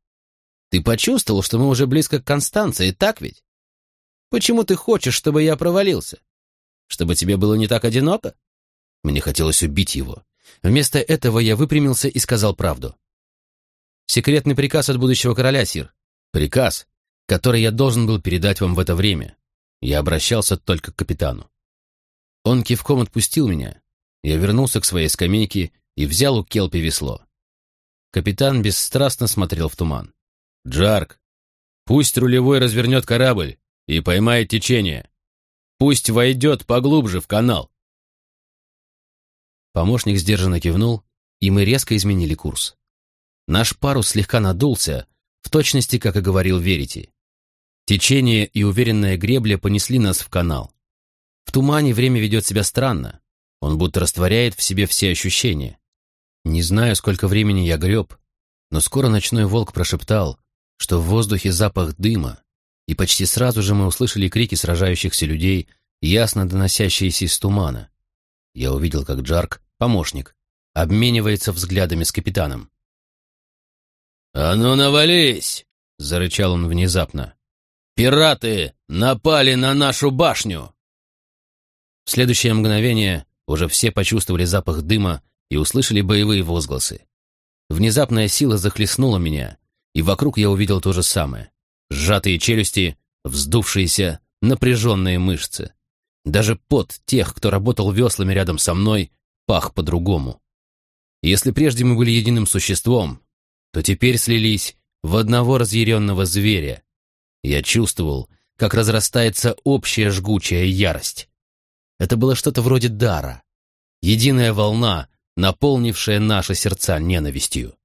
Ты почувствовал, что мы уже близко к Констанции, так ведь? Почему ты хочешь, чтобы я провалился? Чтобы тебе было не так одиноко? Мне хотелось убить его. Вместо этого я выпрямился и сказал правду. Секретный приказ от будущего короля, Сир. Приказ, который я должен был передать вам в это время. Я обращался только к капитану. Он кивком отпустил меня. Я вернулся к своей скамейке и взял у Келпи весло. Капитан бесстрастно смотрел в туман. «Джарк, пусть рулевой развернет корабль и поймает течение. Пусть войдет поглубже в канал». Помощник сдержанно кивнул, и мы резко изменили курс. Наш парус слегка надулся, в точности, как и говорил Верити. Течение и уверенная гребля понесли нас в канал. В тумане время ведет себя странно. Он будто растворяет в себе все ощущения. Не знаю, сколько времени я греб, но скоро ночной волк прошептал, что в воздухе запах дыма, и почти сразу же мы услышали крики сражающихся людей, ясно доносящиеся из тумана. Я увидел, как Джарк, помощник, обменивается взглядами с капитаном. «А ну навались!» — зарычал он внезапно. «Пираты напали на нашу башню!» В следующее мгновение уже все почувствовали запах дыма и услышали боевые возгласы. Внезапная сила захлестнула меня, и вокруг я увидел то же самое. Сжатые челюсти, вздувшиеся, напряженные мышцы. Даже пот тех, кто работал веслами рядом со мной, пах по-другому. Если прежде мы были единым существом, то теперь слились в одного разъяренного зверя. Я чувствовал, как разрастается общая жгучая ярость. Это было что-то вроде дара. Единая волна, наполнившая наши сердца ненавистью.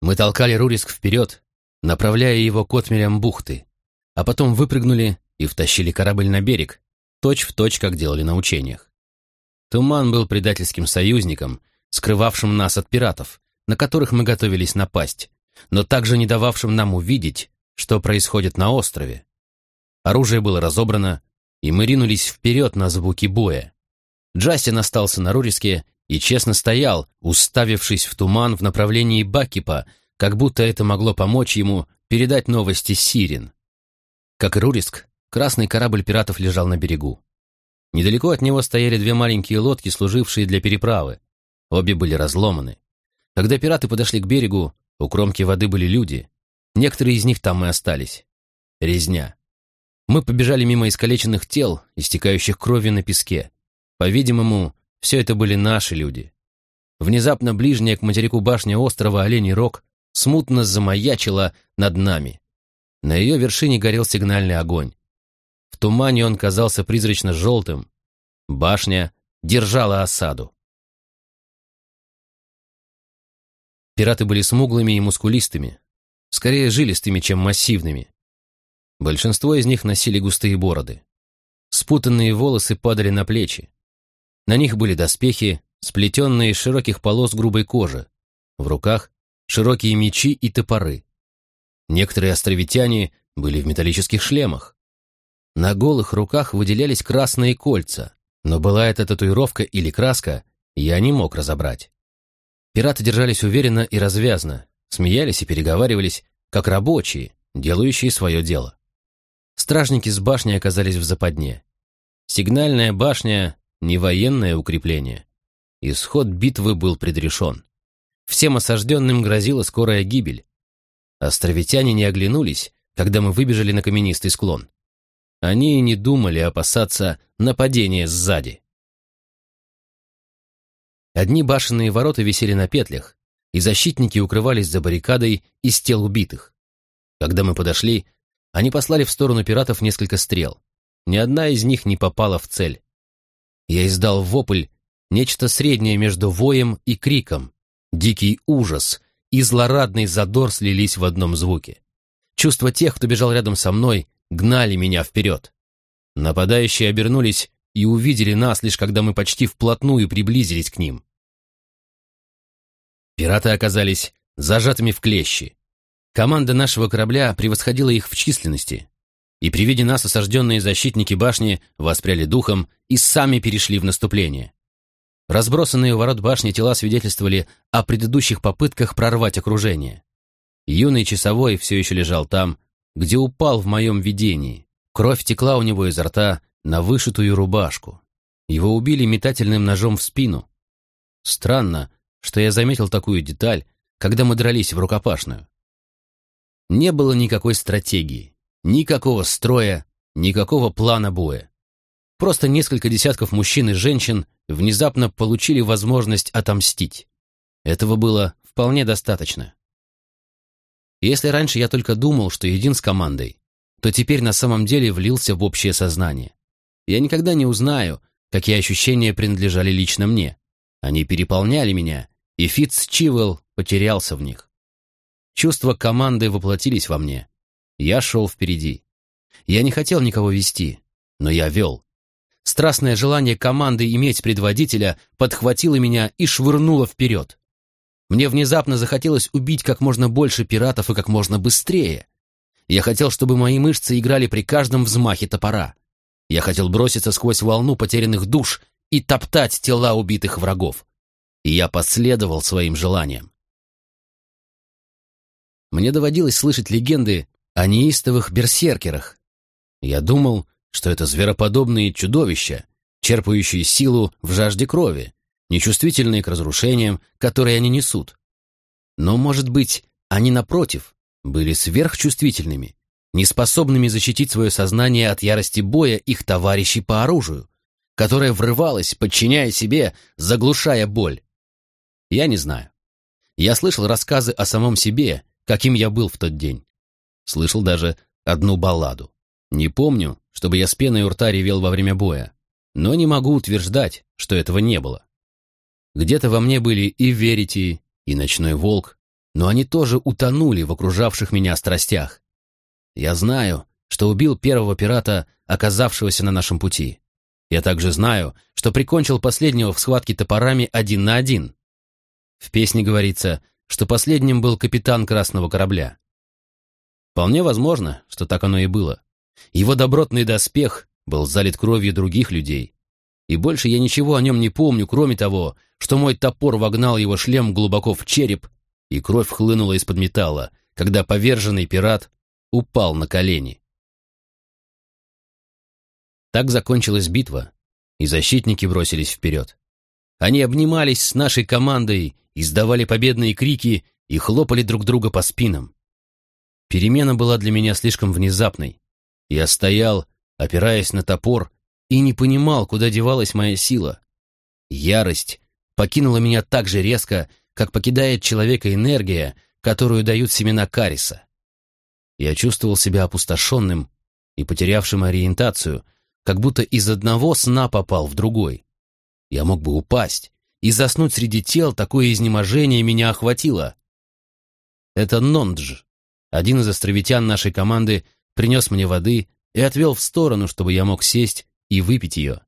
Мы толкали Руриск вперед, направляя его к отмелям бухты, а потом выпрыгнули и втащили корабль на берег, точь в точь, как делали на учениях. Туман был предательским союзником, скрывавшим нас от пиратов, на которых мы готовились напасть, но также не дававшим нам увидеть, что происходит на острове. Оружие было разобрано, и мы ринулись вперед на звуки боя. Джастин остался на Руриске и честно стоял, уставившись в туман в направлении Бакипа, как будто это могло помочь ему передать новости Сирин. Как и Руриск, красный корабль пиратов лежал на берегу. Недалеко от него стояли две маленькие лодки, служившие для переправы. Обе были разломаны. Когда пираты подошли к берегу, у кромки воды были люди. Некоторые из них там и остались. Резня. Мы побежали мимо искалеченных тел, истекающих кровью на песке. По-видимому, все это были наши люди. Внезапно ближняя к материку башня острова Оленей Рог смутно замаячила над нами. На ее вершине горел сигнальный огонь. В тумане он казался призрачно-желтым. Башня держала осаду. Пираты были смуглыми и мускулистыми, скорее жилистыми, чем массивными. Большинство из них носили густые бороды. Спутанные волосы падали на плечи. На них были доспехи, сплетенные из широких полос грубой кожи. В руках широкие мечи и топоры. Некоторые островитяне были в металлических шлемах. На голых руках выделялись красные кольца, но была это татуировка или краска, я не мог разобрать. Пираты держались уверенно и развязно, смеялись и переговаривались, как рабочие, делающие свое дело. Стражники с башни оказались в западне. Сигнальная башня — не военное укрепление. Исход битвы был предрешен. Всем осажденным грозила скорая гибель. Островитяне не оглянулись, когда мы выбежали на каменистый склон. Они и не думали опасаться нападения сзади. Одни башенные ворота висели на петлях, и защитники укрывались за баррикадой из тел убитых. Когда мы подошли, они послали в сторону пиратов несколько стрел. Ни одна из них не попала в цель. Я издал вопль, нечто среднее между воем и криком. Дикий ужас и злорадный задор слились в одном звуке. Чувства тех, кто бежал рядом со мной, гнали меня вперед. Нападающие обернулись и увидели нас, лишь когда мы почти вплотную приблизились к ним. Пираты оказались зажатыми в клещи. Команда нашего корабля превосходила их в численности, и при виде нас осажденные защитники башни воспряли духом и сами перешли в наступление. Разбросанные у ворот башни тела свидетельствовали о предыдущих попытках прорвать окружение. Юный часовой все еще лежал там, где упал в моем видении. Кровь текла у него изо рта на вышитую рубашку. Его убили метательным ножом в спину. Странно, что я заметил такую деталь, когда мы дрались в рукопашную. Не было никакой стратегии, никакого строя, никакого плана боя. Просто несколько десятков мужчин и женщин внезапно получили возможность отомстить. Этого было вполне достаточно. Если раньше я только думал, что един с командой, то теперь на самом деле влился в общее сознание. Я никогда не узнаю, какие ощущения принадлежали лично мне. Они переполняли меня, и Фитц Чивелл потерялся в них. Чувства команды воплотились во мне. Я шел впереди. Я не хотел никого вести, но я вел. Страстное желание команды иметь предводителя подхватило меня и швырнуло вперед. Мне внезапно захотелось убить как можно больше пиратов и как можно быстрее. Я хотел, чтобы мои мышцы играли при каждом взмахе топора. Я хотел броситься сквозь волну потерянных душ и топтать тела убитых врагов. И я последовал своим желаниям. Мне доводилось слышать легенды о неистовых берсеркерах. Я думал, что это звероподобные чудовища, черпающие силу в жажде крови, нечувствительные к разрушениям, которые они несут. Но, может быть, они, напротив, были сверхчувствительными, неспособными защитить свое сознание от ярости боя их товарищей по оружию, которая врывалась, подчиняя себе, заглушая боль. Я не знаю. Я слышал рассказы о самом себе, каким я был в тот день. Слышал даже одну балладу. Не помню, чтобы я с пеной у рта ревел во время боя, но не могу утверждать, что этого не было. Где-то во мне были и Верити, и Ночной Волк, но они тоже утонули в окружавших меня страстях. Я знаю, что убил первого пирата, оказавшегося на нашем пути. Я также знаю, что прикончил последнего в схватке топорами один на один. В песне говорится, что последним был капитан красного корабля. Вполне возможно, что так оно и было. Его добротный доспех был залит кровью других людей, и больше я ничего о нем не помню, кроме того, что мой топор вогнал его шлем глубоко в череп, и кровь хлынула из-под металла, когда поверженный пират упал на колени. Так закончилась битва, и защитники бросились вперед. Они обнимались с нашей командой, издавали победные крики и хлопали друг друга по спинам. Перемена была для меня слишком внезапной. Я стоял, опираясь на топор, и не понимал, куда девалась моя сила. Ярость покинула меня так же резко, как покидает человека энергия, которую дают семена кариса. Я чувствовал себя опустошенным и потерявшим ориентацию, как будто из одного сна попал в другой. Я мог бы упасть и заснуть среди тел, такое изнеможение меня охватило. Это Нондж, один из островитян нашей команды, принес мне воды и отвел в сторону, чтобы я мог сесть и выпить ее.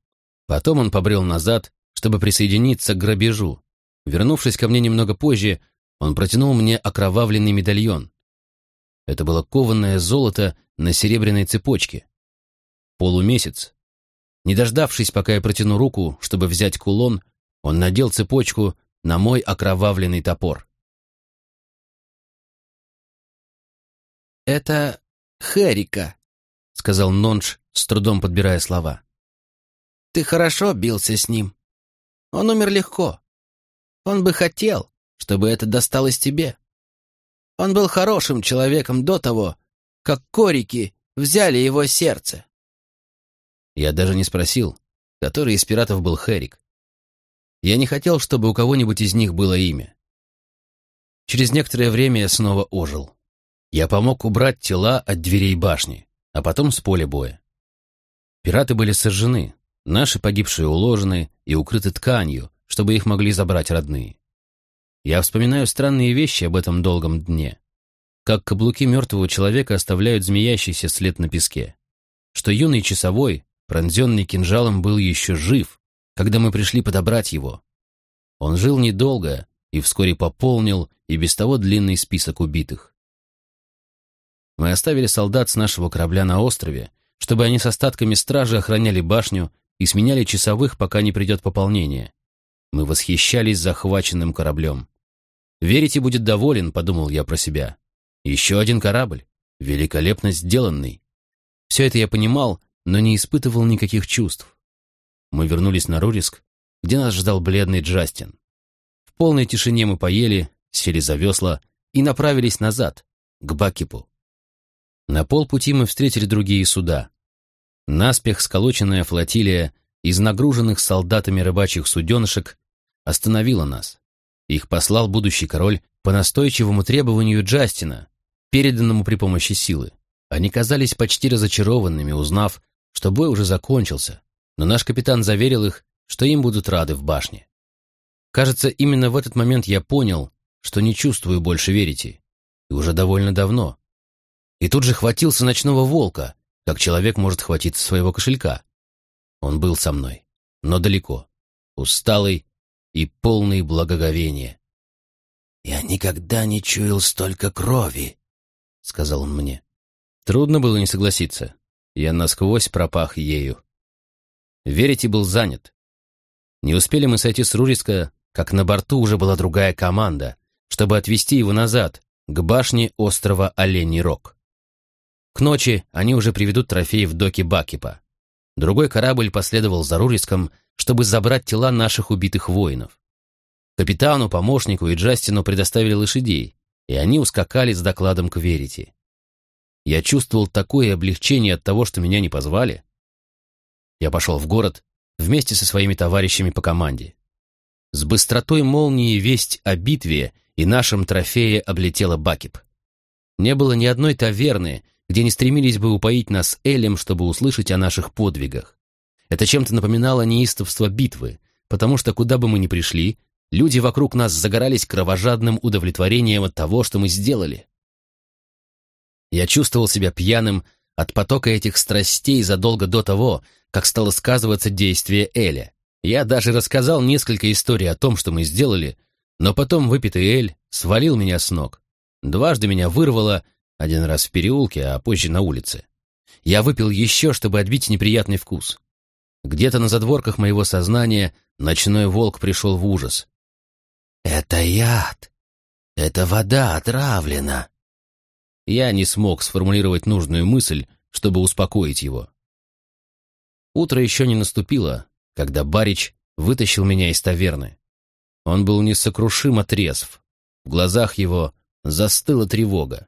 Потом он побрел назад, чтобы присоединиться к грабежу. Вернувшись ко мне немного позже, он протянул мне окровавленный медальон. Это было кованное золото на серебряной цепочке. Полумесяц. Не дождавшись, пока я протяну руку, чтобы взять кулон, он надел цепочку на мой окровавленный топор. «Это Хэрика», — сказал Нонж, с трудом подбирая слова. «Ты хорошо бился с ним. Он умер легко. Он бы хотел, чтобы это досталось тебе. Он был хорошим человеком до того, как корики взяли его сердце. Я даже не спросил, который из пиратов был Хэрик. Я не хотел, чтобы у кого-нибудь из них было имя. Через некоторое время я снова ожил. Я помог убрать тела от дверей башни, а потом с поля боя. Пираты были сожжены, наши погибшие уложены и укрыты тканью, чтобы их могли забрать родные. Я вспоминаю странные вещи об этом долгом дне. Как каблуки мертвого человека оставляют змеящийся след на песке. Что юный часовой, пронзенный кинжалом, был еще жив, когда мы пришли подобрать его. Он жил недолго и вскоре пополнил и без того длинный список убитых. Мы оставили солдат с нашего корабля на острове, чтобы они с остатками стражи охраняли башню и сменяли часовых, пока не придет пополнение. Мы восхищались захваченным кораблем. «Верите, будет доволен», — подумал я про себя. «Еще один корабль. Великолепно сделанный». Все это я понимал, но не испытывал никаких чувств. Мы вернулись на Руриск, где нас ждал бледный Джастин. В полной тишине мы поели, сели за весла и направились назад, к Бакипу. На полпути мы встретили другие суда. Наспех сколоченная флотилия из нагруженных солдатами рыбачьих суденышек остановила нас. Их послал будущий король по настойчивому требованию Джастина, переданному при помощи силы. Они казались почти разочарованными, узнав, что бой уже закончился, но наш капитан заверил их, что им будут рады в башне. Кажется, именно в этот момент я понял, что не чувствую больше верите, и уже довольно давно. И тут же хватился ночного волка, как человек может хватиться своего кошелька. Он был со мной, но далеко, усталый и полный благоговения. «Я никогда не чуял столько крови», — сказал он мне. Трудно было не согласиться. Я насквозь пропах ею. Верите был занят. Не успели мы сойти с Руриска, как на борту уже была другая команда, чтобы отвезти его назад, к башне острова Оленей Рог. К ночи они уже приведут трофей в доки Бакипа. Другой корабль последовал за Руриском, чтобы забрать тела наших убитых воинов. Капитану, помощнику и Джастину предоставили лошадей, и они ускакали с докладом к Верите. Я чувствовал такое облегчение от того, что меня не позвали. Я пошел в город вместе со своими товарищами по команде. С быстротой молнии весть о битве и нашем трофее облетела Бакип. Не было ни одной таверны, где не стремились бы упоить нас Элем, чтобы услышать о наших подвигах. Это чем-то напоминало неистовство битвы, потому что куда бы мы ни пришли, люди вокруг нас загорались кровожадным удовлетворением от того, что мы сделали. Я чувствовал себя пьяным от потока этих страстей задолго до того, как стало сказываться действие Эля. Я даже рассказал несколько историй о том, что мы сделали, но потом выпитый Эль свалил меня с ног. Дважды меня вырвало, один раз в переулке, а позже на улице. Я выпил еще, чтобы отбить неприятный вкус. Где-то на задворках моего сознания ночной волк пришел в ужас. «Это яд! Это вода отравлена!» Я не смог сформулировать нужную мысль, чтобы успокоить его. Утро еще не наступило, когда Барич вытащил меня из таверны. Он был несокрушимо трезв. В глазах его застыла тревога.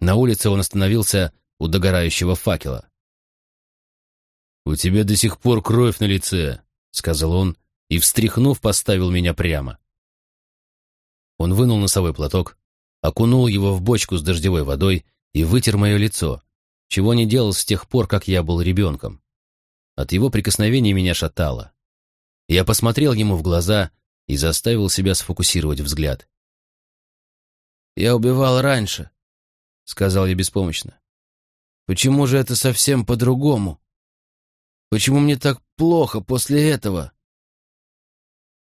На улице он остановился у догорающего факела. «У тебя до сих пор кровь на лице», — сказал он, и, встряхнув, поставил меня прямо. Он вынул носовой платок, окунул его в бочку с дождевой водой и вытер мое лицо, чего не делал с тех пор, как я был ребенком. От его прикосновения меня шатало. Я посмотрел ему в глаза и заставил себя сфокусировать взгляд. «Я убивал раньше», — сказал я беспомощно. «Почему же это совсем по-другому? Почему мне так плохо после этого?»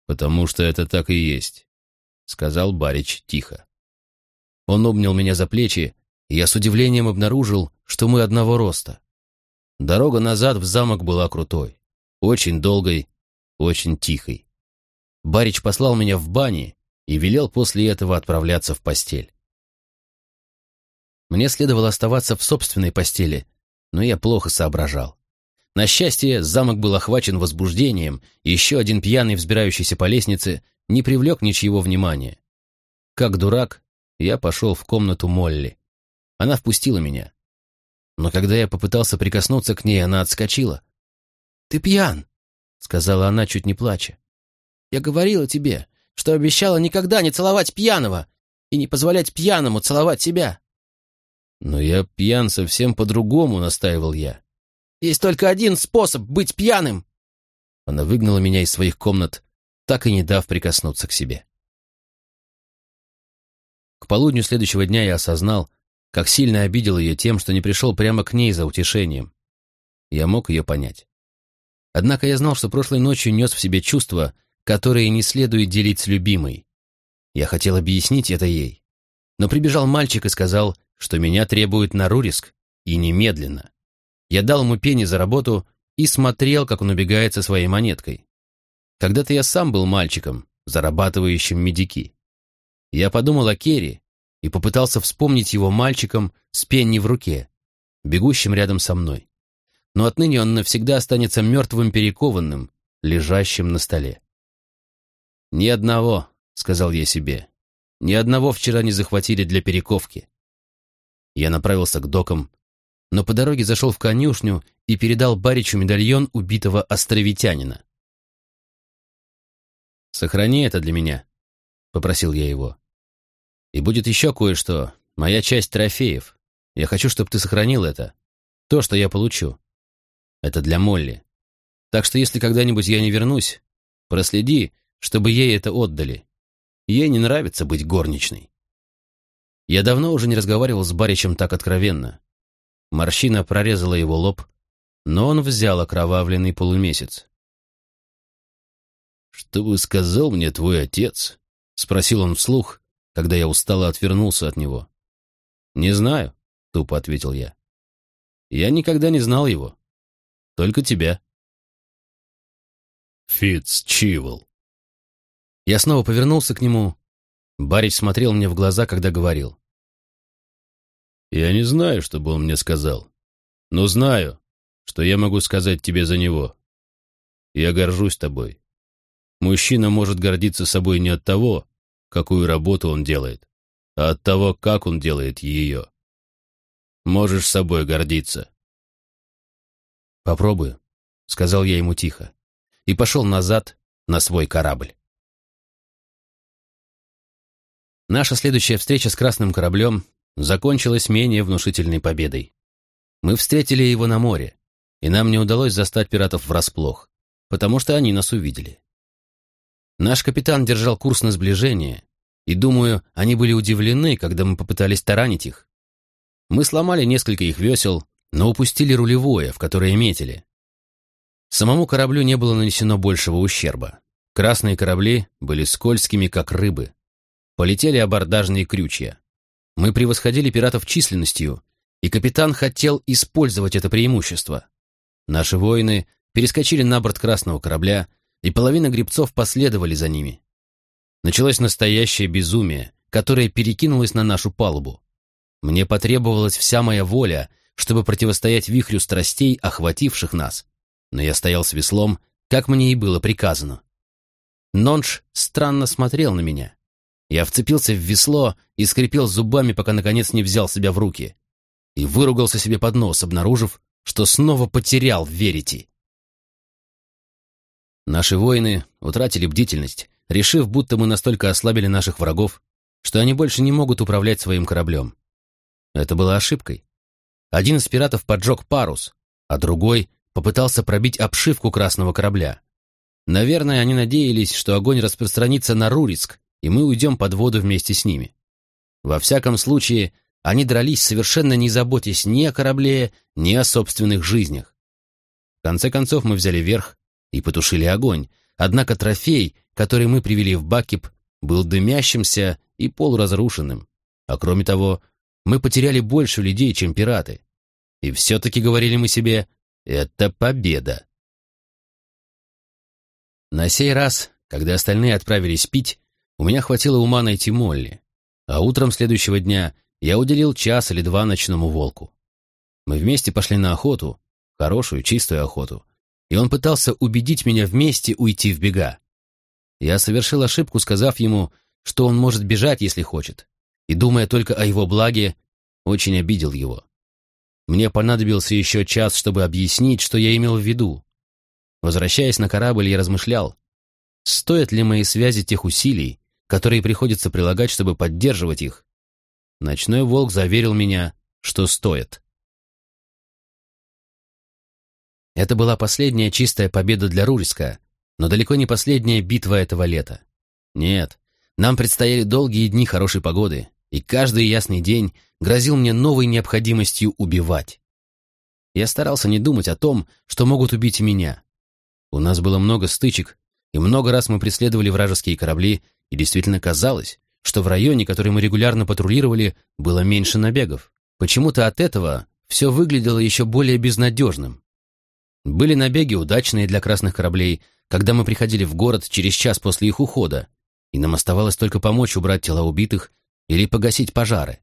«Потому что это так и есть», — сказал Барич тихо. Он обнял меня за плечи, и я с удивлением обнаружил, что мы одного роста. Дорога назад в замок была крутой, очень долгой, очень тихой. Барич послал меня в бане и велел после этого отправляться в постель. Мне следовало оставаться в собственной постели, но я плохо соображал. На счастье, замок был охвачен возбуждением, и еще один пьяный, взбирающийся по лестнице, не привлек ничьего внимания. Как дурак, я пошел в комнату Молли. Она впустила меня. Но когда я попытался прикоснуться к ней, она отскочила. «Ты пьян», — сказала она, чуть не плача. «Я говорила тебе, что обещала никогда не целовать пьяного и не позволять пьяному целовать себя». «Но я пьян совсем по-другому», — настаивал я. Есть только один способ быть пьяным!» Она выгнала меня из своих комнат, так и не дав прикоснуться к себе. К полудню следующего дня я осознал, как сильно обидел ее тем, что не пришел прямо к ней за утешением. Я мог ее понять. Однако я знал, что прошлой ночью нес в себе чувства, которые не следует делить с любимой. Я хотел объяснить это ей. Но прибежал мальчик и сказал, что меня требует на Руриск, и немедленно. Я дал ему пени за работу и смотрел, как он убегает со своей монеткой. Когда-то я сам был мальчиком, зарабатывающим медики. Я подумал о Керри и попытался вспомнить его мальчиком с пенни в руке, бегущим рядом со мной. Но отныне он навсегда останется мертвым перекованным, лежащим на столе. «Ни одного», — сказал я себе, — «ни одного вчера не захватили для перековки». Я направился к докам, но по дороге зашел в конюшню и передал Баричу медальон убитого островитянина. «Сохрани это для меня», — попросил я его. «И будет еще кое-что, моя часть трофеев. Я хочу, чтобы ты сохранил это, то, что я получу. Это для Молли. Так что если когда-нибудь я не вернусь, проследи, чтобы ей это отдали. Ей не нравится быть горничной». Я давно уже не разговаривал с Баричем так откровенно. Морщина прорезала его лоб, но он взял окровавленный полумесяц. «Что бы сказал мне твой отец?» — спросил он вслух, когда я устало отвернулся от него. «Не знаю», — тупо ответил я. «Я никогда не знал его. Только тебя». Фитц Чивл. Я снова повернулся к нему. Барич смотрел мне в глаза, когда говорил. Я не знаю, что бы он мне сказал, но знаю, что я могу сказать тебе за него. Я горжусь тобой. Мужчина может гордиться собой не от того, какую работу он делает, а от того, как он делает ее. Можешь собой гордиться. «Попробую», — сказал я ему тихо, и пошел назад на свой корабль. Наша следующая встреча с красным кораблем закончилась менее внушительной победой. Мы встретили его на море, и нам не удалось застать пиратов врасплох, потому что они нас увидели. Наш капитан держал курс на сближение, и, думаю, они были удивлены, когда мы попытались таранить их. Мы сломали несколько их весел, но упустили рулевое, в которое метили. Самому кораблю не было нанесено большего ущерба. Красные корабли были скользкими, как рыбы. Полетели абордажные крючья. Мы превосходили пиратов численностью, и капитан хотел использовать это преимущество. Наши воины перескочили на борт красного корабля, и половина гребцов последовали за ними. Началось настоящее безумие, которое перекинулось на нашу палубу. Мне потребовалась вся моя воля, чтобы противостоять вихрю страстей, охвативших нас. Но я стоял с веслом, как мне и было приказано. Нонш странно смотрел на меня. Я вцепился в весло и скрипел зубами, пока наконец не взял себя в руки. И выругался себе под нос, обнаружив, что снова потерял Верити. Наши воины утратили бдительность, решив, будто мы настолько ослабили наших врагов, что они больше не могут управлять своим кораблем. Это было ошибкой. Один из пиратов поджег парус, а другой попытался пробить обшивку красного корабля. Наверное, они надеялись, что огонь распространится на Рурицк, и мы уйдем под воду вместе с ними. Во всяком случае, они дрались, совершенно не заботясь ни о корабле, ни о собственных жизнях. В конце концов мы взяли верх и потушили огонь, однако трофей, который мы привели в Бакип, был дымящимся и полуразрушенным. А кроме того, мы потеряли больше людей, чем пираты. И все-таки говорили мы себе, это победа. На сей раз, когда остальные отправились пить, у меня хватило ума найти Молли. А утром следующего дня я уделил час или два ночному волку. Мы вместе пошли на охоту, хорошую, чистую охоту, и он пытался убедить меня вместе уйти в бега. Я совершил ошибку, сказав ему, что он может бежать, если хочет, и, думая только о его благе, очень обидел его. Мне понадобился еще час, чтобы объяснить, что я имел в виду. Возвращаясь на корабль, я размышлял, стоят ли мои связи тех усилий, которые приходится прилагать, чтобы поддерживать их. Ночной волк заверил меня, что стоит. Это была последняя чистая победа для Рурьска, но далеко не последняя битва этого лета. Нет, нам предстояли долгие дни хорошей погоды, и каждый ясный день грозил мне новой необходимостью убивать. Я старался не думать о том, что могут убить меня. У нас было много стычек, и много раз мы преследовали вражеские корабли, и действительно казалось, что в районе, который мы регулярно патрулировали, было меньше набегов. Почему-то от этого все выглядело еще более безнадежным. Были набеги удачные для красных кораблей, когда мы приходили в город через час после их ухода, и нам оставалось только помочь убрать тела убитых или погасить пожары.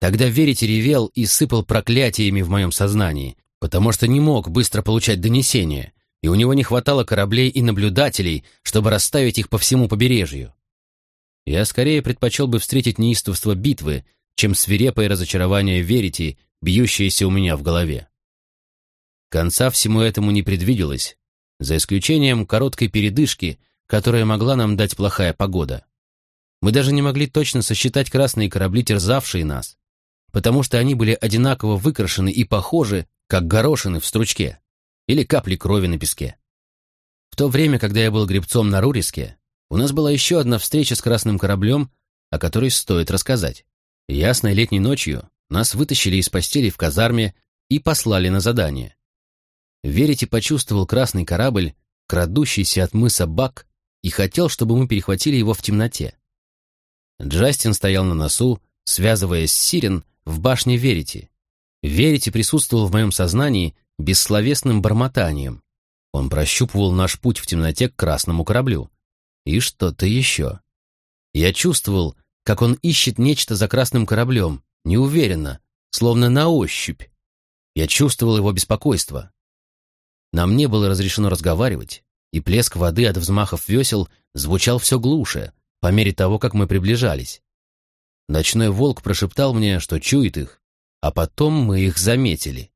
Тогда верить ревел и сыпал проклятиями в моем сознании, потому что не мог быстро получать донесения, и у него не хватало кораблей и наблюдателей, чтобы расставить их по всему побережью. Я скорее предпочел бы встретить неистовство битвы, чем свирепое разочарование верите, бьющееся у меня в голове. Конца всему этому не предвиделось, за исключением короткой передышки, которая могла нам дать плохая погода. Мы даже не могли точно сосчитать красные корабли, терзавшие нас, потому что они были одинаково выкрашены и похожи, как горошины в стручке или капли крови на песке. В то время, когда я был гребцом на Руриске, у нас была еще одна встреча с красным кораблем, о которой стоит рассказать. Ясной летней ночью нас вытащили из постели в казарме и послали на задание. Верите почувствовал красный корабль, крадущийся от мыса Бак, и хотел, чтобы мы перехватили его в темноте. Джастин стоял на носу, связываясь с Сирен в башне Верити. Верити присутствовал в моем сознании бессловесным бормотанием. Он прощупывал наш путь в темноте к красному кораблю. И что-то еще. Я чувствовал, как он ищет нечто за красным кораблем, неуверенно, словно на ощупь. Я чувствовал его беспокойство. Нам не было разрешено разговаривать, и плеск воды от взмахов весел звучал все глуше, по мере того, как мы приближались. Ночной волк прошептал мне, что чует их, а потом мы их заметили.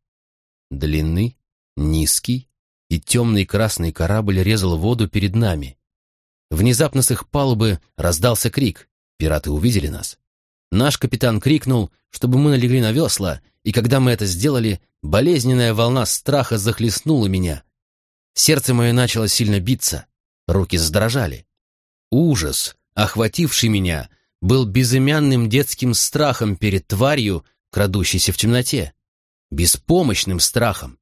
Длинный, низкий и темный красный корабль резал воду перед нами. Внезапно с их палубы раздался крик. Пираты увидели нас. Наш капитан крикнул, чтобы мы налегли на весла, и когда мы это сделали, болезненная волна страха захлестнула меня. Сердце мое начало сильно биться, руки задрожали. Ужас охвативший меня, был безымянным детским страхом перед тварью, крадущейся в темноте. Беспомощным страхом.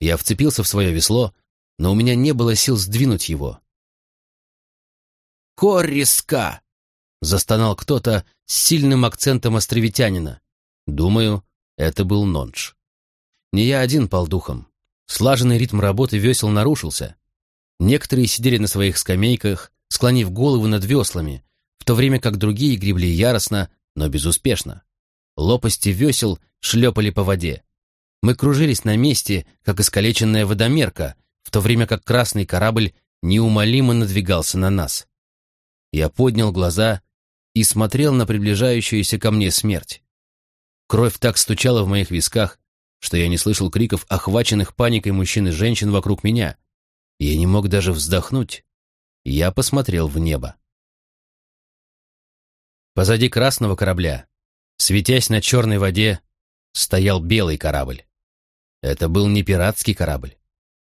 Я вцепился в свое весло, но у меня не было сил сдвинуть его. «Корриска!» — застонал кто-то с сильным акцентом островитянина. Думаю, это был Нонж. Не я один пал духом. Слаженный ритм работы весел нарушился. Некоторые сидели на своих скамейках, склонив головы над веслами, в то время как другие гребли яростно, но безуспешно. Лопасти весел шлепали по воде. Мы кружились на месте, как искалеченная водомерка, в то время как красный корабль неумолимо надвигался на нас. Я поднял глаза и смотрел на приближающуюся ко мне смерть. Кровь так стучала в моих висках, что я не слышал криков охваченных паникой мужчин и женщин вокруг меня. Я не мог даже вздохнуть. Я посмотрел в небо. Позади красного корабля, светясь на черной воде, стоял белый корабль. Это был не пиратский корабль.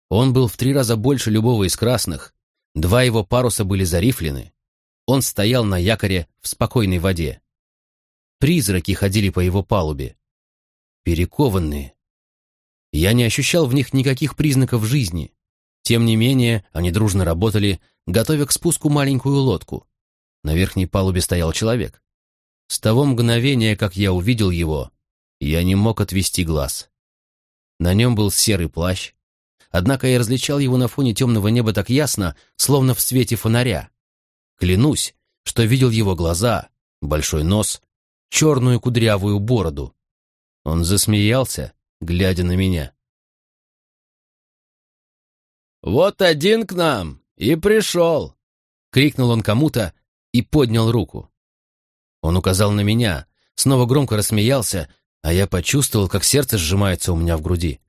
Он был в три раза больше любого из красных, два его паруса были зарифлены. Он стоял на якоре в спокойной воде. Призраки ходили по его палубе. Перекованные. Я не ощущал в них никаких признаков жизни. Тем не менее, они дружно работали, готовя к спуску маленькую лодку. На верхней палубе стоял человек. С того мгновения, как я увидел его, я не мог отвести глаз. На нем был серый плащ, однако я различал его на фоне темного неба так ясно, словно в свете фонаря. Клянусь, что видел его глаза, большой нос, черную кудрявую бороду. Он засмеялся, глядя на меня. «Вот один к нам и пришел!» — крикнул он кому-то и поднял руку. Он указал на меня, снова громко рассмеялся, а я почувствовал, как сердце сжимается у меня в груди.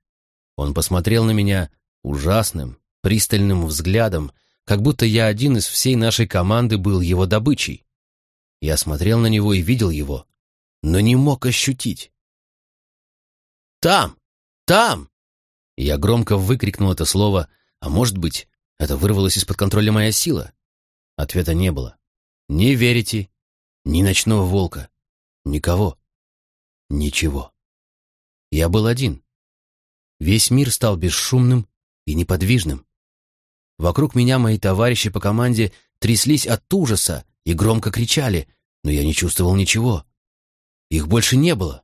Он посмотрел на меня ужасным, пристальным взглядом, как будто я один из всей нашей команды был его добычей. Я смотрел на него и видел его, но не мог ощутить. «Там! Там!» Я громко выкрикнул это слово, а может быть, это вырвалось из-под контроля моя сила? Ответа не было. Ни верите, ни ночного волка, никого, ничего. Я был один. Весь мир стал бесшумным и неподвижным. Вокруг меня мои товарищи по команде тряслись от ужаса и громко кричали, но я не чувствовал ничего. Их больше не было.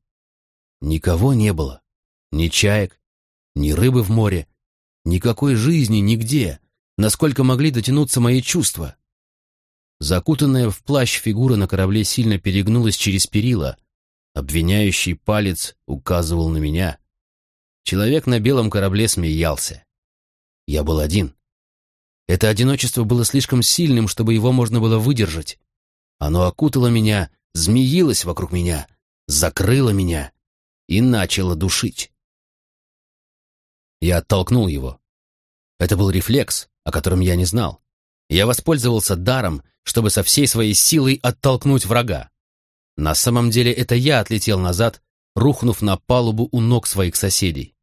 Никого не было. Ни чаек, ни рыбы в море, никакой жизни нигде, насколько могли дотянуться мои чувства. Закутанная в плащ фигура на корабле сильно перегнулась через перила. Обвиняющий палец указывал на меня. Человек на белом корабле смеялся. Я был один. Это одиночество было слишком сильным, чтобы его можно было выдержать. Оно окутало меня, змеилось вокруг меня, закрыло меня и начало душить. Я оттолкнул его. Это был рефлекс, о котором я не знал. Я воспользовался даром, чтобы со всей своей силой оттолкнуть врага. На самом деле это я отлетел назад, рухнув на палубу у ног своих соседей.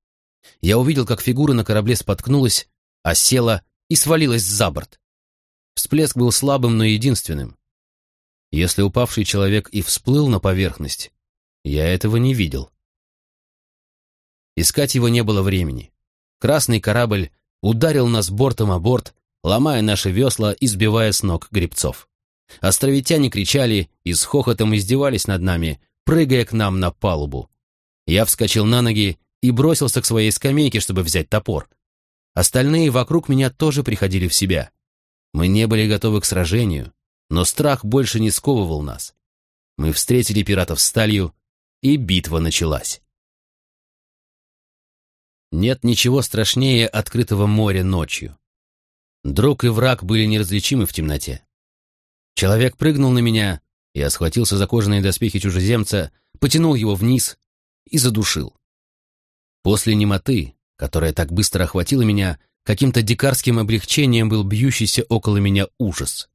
Я увидел, как фигура на корабле споткнулась, осела и свалилась за борт. Всплеск был слабым, но единственным. Если упавший человек и всплыл на поверхность, я этого не видел. Искать его не было времени. Красный корабль ударил нас бортом о борт, ломая наши весла и сбивая с ног гребцов. Островитяне кричали и с хохотом издевались над нами, прыгая к нам на палубу. Я вскочил на ноги и бросился к своей скамейке, чтобы взять топор. Остальные вокруг меня тоже приходили в себя. Мы не были готовы к сражению, но страх больше не сковывал нас. Мы встретили пиратов сталью, и битва началась. Нет ничего страшнее открытого моря ночью. Друг и враг были неразличимы в темноте. Человек прыгнул на меня, я схватился за кожаные доспехи чужеземца, потянул его вниз и задушил. После немоты, которая так быстро охватила меня, каким-то дикарским облегчением был бьющийся около меня ужас.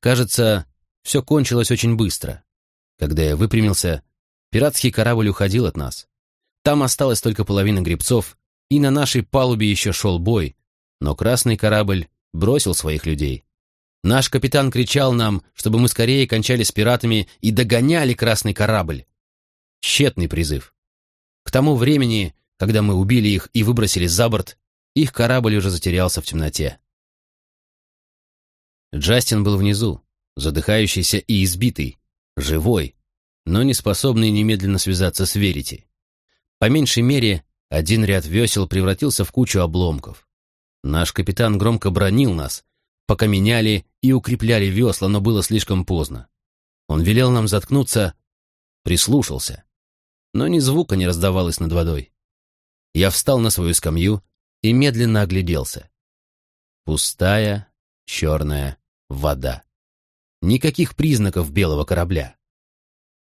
Кажется, все кончилось очень быстро. Когда я выпрямился, пиратский корабль уходил от нас. Там осталась только половина гребцов, и на нашей палубе еще шел бой, но красный корабль бросил своих людей. Наш капитан кричал нам, чтобы мы скорее кончали с пиратами и догоняли красный корабль. Тщетный призыв. К тому времени, когда мы убили их и выбросили за борт, их корабль уже затерялся в темноте. Джастин был внизу, задыхающийся и избитый, живой, но не способный немедленно связаться с Верити. По меньшей мере, один ряд весел превратился в кучу обломков. Наш капитан громко бронил нас, пока меняли и укрепляли весла, но было слишком поздно. Он велел нам заткнуться, прислушался, но ни звука не раздавалось над водой. Я встал на свою скамью и медленно огляделся. Пустая, черная вода. Никаких признаков белого корабля.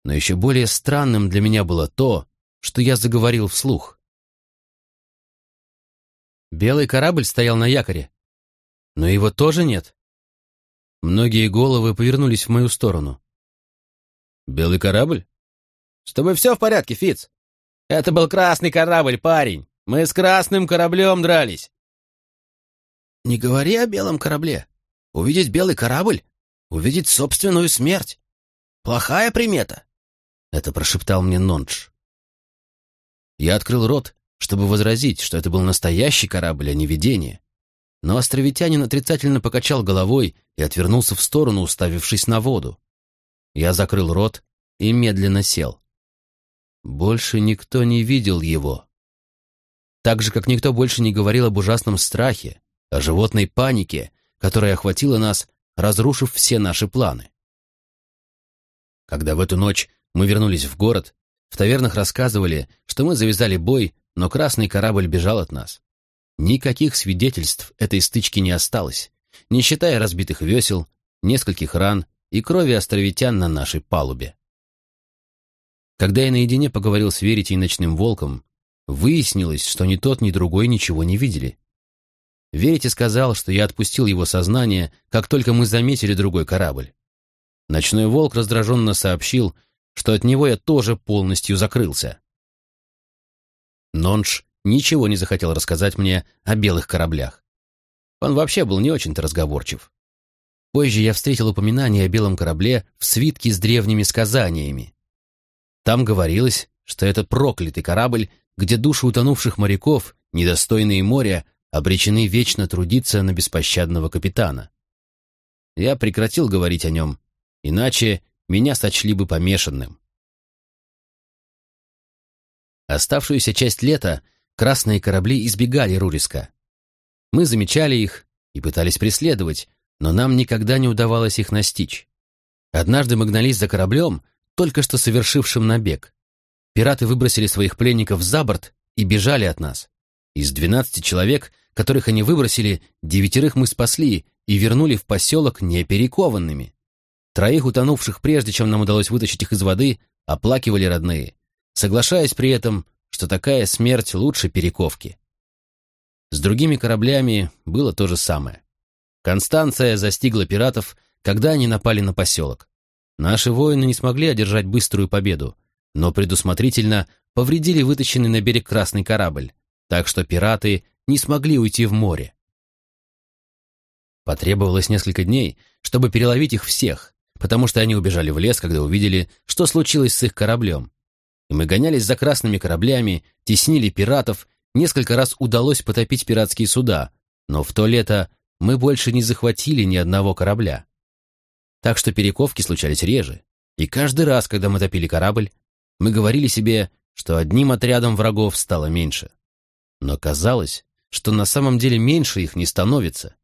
Но еще более странным для меня было то, что я заговорил вслух. Белый корабль стоял на якоре. Но его тоже нет. Многие головы повернулись в мою сторону. «Белый корабль?» «С тобой все в порядке, Фиц?» Это был красный корабль, парень! Мы с красным кораблем дрались!» «Не говори о белом корабле. Увидеть белый корабль — увидеть собственную смерть. Плохая примета!» Это прошептал мне Нонж. Я открыл рот, чтобы возразить, что это был настоящий корабль, а не видение. Но островитянин отрицательно покачал головой и отвернулся в сторону, уставившись на воду. Я закрыл рот и медленно сел. Больше никто не видел его. Так же, как никто больше не говорил об ужасном страхе, о животной панике, которая охватила нас, разрушив все наши планы. Когда в эту ночь мы вернулись в город, в тавернах рассказывали, что мы завязали бой, но красный корабль бежал от нас. Никаких свидетельств этой стычки не осталось, не считая разбитых весел, нескольких ран и крови островитян на нашей палубе. Когда я наедине поговорил с Верите и Ночным Волком, выяснилось, что ни тот, ни другой ничего не видели. Верите сказал, что я отпустил его сознание, как только мы заметили другой корабль. Ночной Волк раздраженно сообщил, что от него я тоже полностью закрылся. Нонш ничего не захотел рассказать мне о белых кораблях. Он вообще был не очень-то разговорчив. Позже я встретил упоминание о белом корабле в свитке с древними сказаниями. Там говорилось, что это проклятый корабль, где души утонувших моряков, недостойные моря, обречены вечно трудиться на беспощадного капитана. Я прекратил говорить о нем, иначе меня сочли бы помешанным. Оставшуюся часть лета красные корабли избегали Руриска. Мы замечали их и пытались преследовать, но нам никогда не удавалось их настичь. Однажды мы гнались за кораблем, только что совершившим набег. Пираты выбросили своих пленников за борт и бежали от нас. Из двенадцати человек, которых они выбросили, девятерых мы спасли и вернули в поселок неперекованными. Троих утонувших, прежде чем нам удалось вытащить их из воды, оплакивали родные соглашаясь при этом, что такая смерть лучше перековки. С другими кораблями было то же самое. Констанция застигла пиратов, когда они напали на поселок. Наши воины не смогли одержать быструю победу, но предусмотрительно повредили вытащенный на берег красный корабль, так что пираты не смогли уйти в море. Потребовалось несколько дней, чтобы переловить их всех, потому что они убежали в лес, когда увидели, что случилось с их кораблем, и мы гонялись за красными кораблями, теснили пиратов, несколько раз удалось потопить пиратские суда, но в то лето мы больше не захватили ни одного корабля. Так что перековки случались реже, и каждый раз, когда мы топили корабль, мы говорили себе, что одним отрядом врагов стало меньше. Но казалось, что на самом деле меньше их не становится.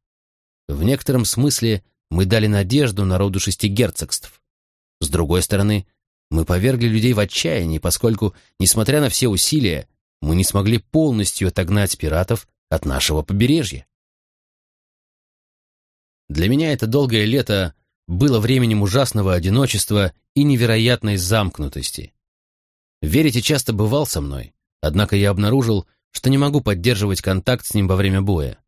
В некотором смысле мы дали надежду народу шести герцогств. С другой стороны, мы повергли людей в отчаяние, поскольку, несмотря на все усилия, мы не смогли полностью отогнать пиратов от нашего побережья. Для меня это долгое лето было временем ужасного одиночества и невероятной замкнутости. Верите часто бывал со мной, однако я обнаружил, что не могу поддерживать контакт с ним во время боя.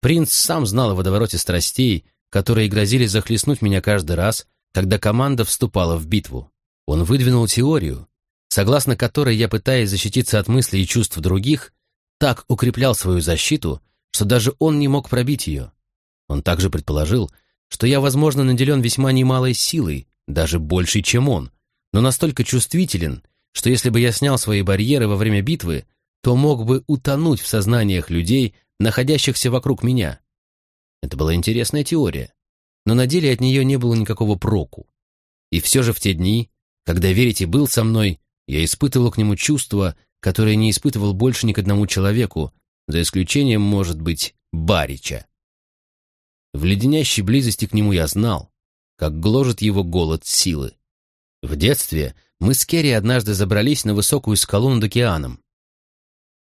Принц сам знал о водовороте страстей, которые грозили захлестнуть меня каждый раз, когда команда вступала в битву. Он выдвинул теорию, согласно которой я, пытаясь защититься от мыслей и чувств других, так укреплял свою защиту, что даже он не мог пробить ее. Он также предположил, что я, возможно, наделен весьма немалой силой, даже большей, чем он, но настолько чувствителен, что если бы я снял свои барьеры во время битвы, то мог бы утонуть в сознаниях людей, находящихся вокруг меня. Это была интересная теория, но на деле от нее не было никакого проку. И все же в те дни когда Верите был со мной, я испытывал к нему чувства, которые не испытывал больше ни к одному человеку, за исключением, может быть, Барича. В леденящей близости к нему я знал, как гложет его голод силы. В детстве мы с Керри однажды забрались на высокую скалу над океаном.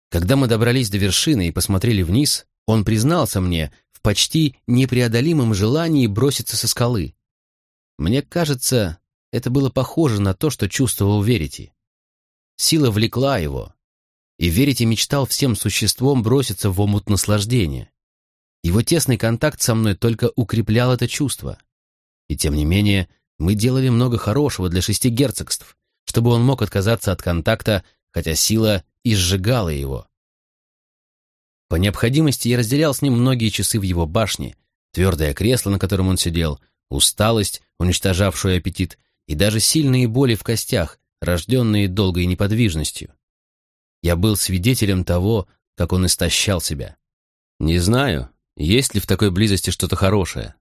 Когда мы добрались до вершины и посмотрели вниз, он признался мне в почти непреодолимом желании броситься со скалы. Мне кажется, это было похоже на то, что чувствовал Верити. Сила влекла его, и Верити мечтал всем существом броситься в омут наслаждения. Его тесный контакт со мной только укреплял это чувство. И тем не менее, мы делали много хорошего для шести герцогств, чтобы он мог отказаться от контакта хотя сила изжигала его. По необходимости я разделял с ним многие часы в его башне, твердое кресло, на котором он сидел, усталость, уничтожавшую аппетит, и даже сильные боли в костях, рожденные долгой неподвижностью. Я был свидетелем того, как он истощал себя. Не знаю, есть ли в такой близости что-то хорошее.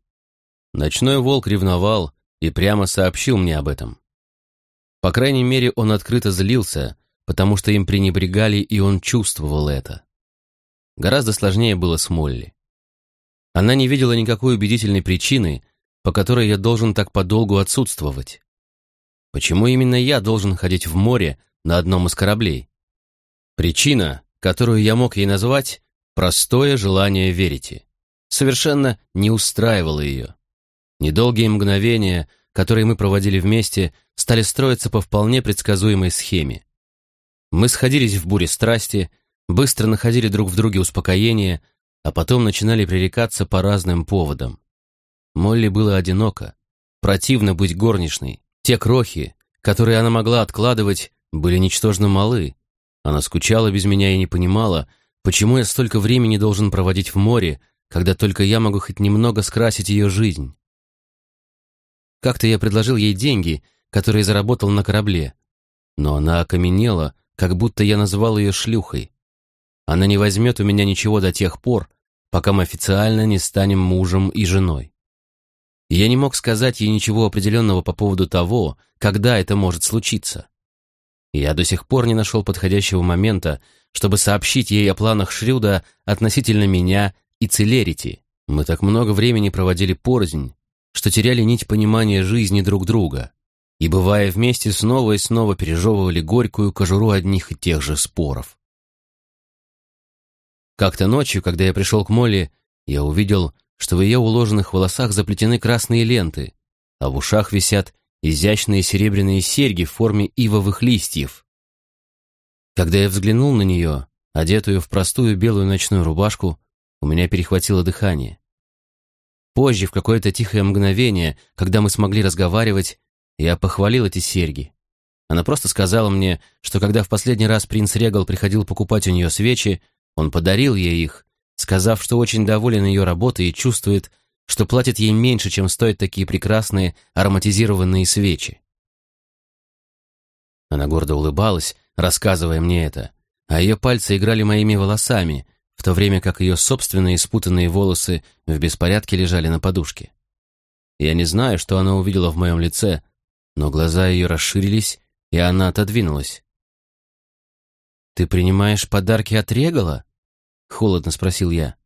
Ночной волк ревновал и прямо сообщил мне об этом. По крайней мере, он открыто злился, потому что им пренебрегали, и он чувствовал это. Гораздо сложнее было с Молли. Она не видела никакой убедительной причины, по которой я должен так подолгу отсутствовать. Почему именно я должен ходить в море на одном из кораблей? Причина, которую я мог ей назвать, простое желание верить. Совершенно не устраивало ее. Недолгие мгновения, которые мы проводили вместе, стали строиться по вполне предсказуемой схеме. Мы сходились в буре страсти, быстро находили друг в друге успокоение, а потом начинали пререкаться по разным поводам. Молли было одиноко, противно быть горничной. Те крохи, которые она могла откладывать, были ничтожно малы. Она скучала без меня и не понимала, почему я столько времени должен проводить в море, когда только я могу хоть немного скрасить ее жизнь. Как-то я предложил ей деньги, которые заработал на корабле, но она окаменела, как будто я назвал ее шлюхой. Она не возьмет у меня ничего до тех пор, пока мы официально не станем мужем и женой. я не мог сказать ей ничего определенного по поводу того, когда это может случиться. Я до сих пор не нашел подходящего момента, чтобы сообщить ей о планах Шрюда относительно меня и Целерити. Мы так много времени проводили порознь, что теряли нить понимания жизни друг друга и, бывая вместе, снова и снова пережевывали горькую кожуру одних и тех же споров. Как-то ночью, когда я пришел к Молли, я увидел, что в ее уложенных волосах заплетены красные ленты, а в ушах висят изящные серебряные серьги в форме ивовых листьев. Когда я взглянул на нее, одетую в простую белую ночную рубашку, у меня перехватило дыхание. Позже, в какое-то тихое мгновение, когда мы смогли разговаривать, я похвалил эти серьги. Она просто сказала мне, что когда в последний раз принц Регал приходил покупать у нее свечи, он подарил ей их, сказав, что очень доволен ее работой и чувствует, что платит ей меньше, чем стоят такие прекрасные ароматизированные свечи. Она гордо улыбалась, рассказывая мне это, а ее пальцы играли моими волосами, в то время как ее собственные спутанные волосы в беспорядке лежали на подушке. Я не знаю, что она увидела в моем лице, но глаза ее расширились, и она отодвинулась. «Ты принимаешь подарки от Регала?» — холодно спросил я.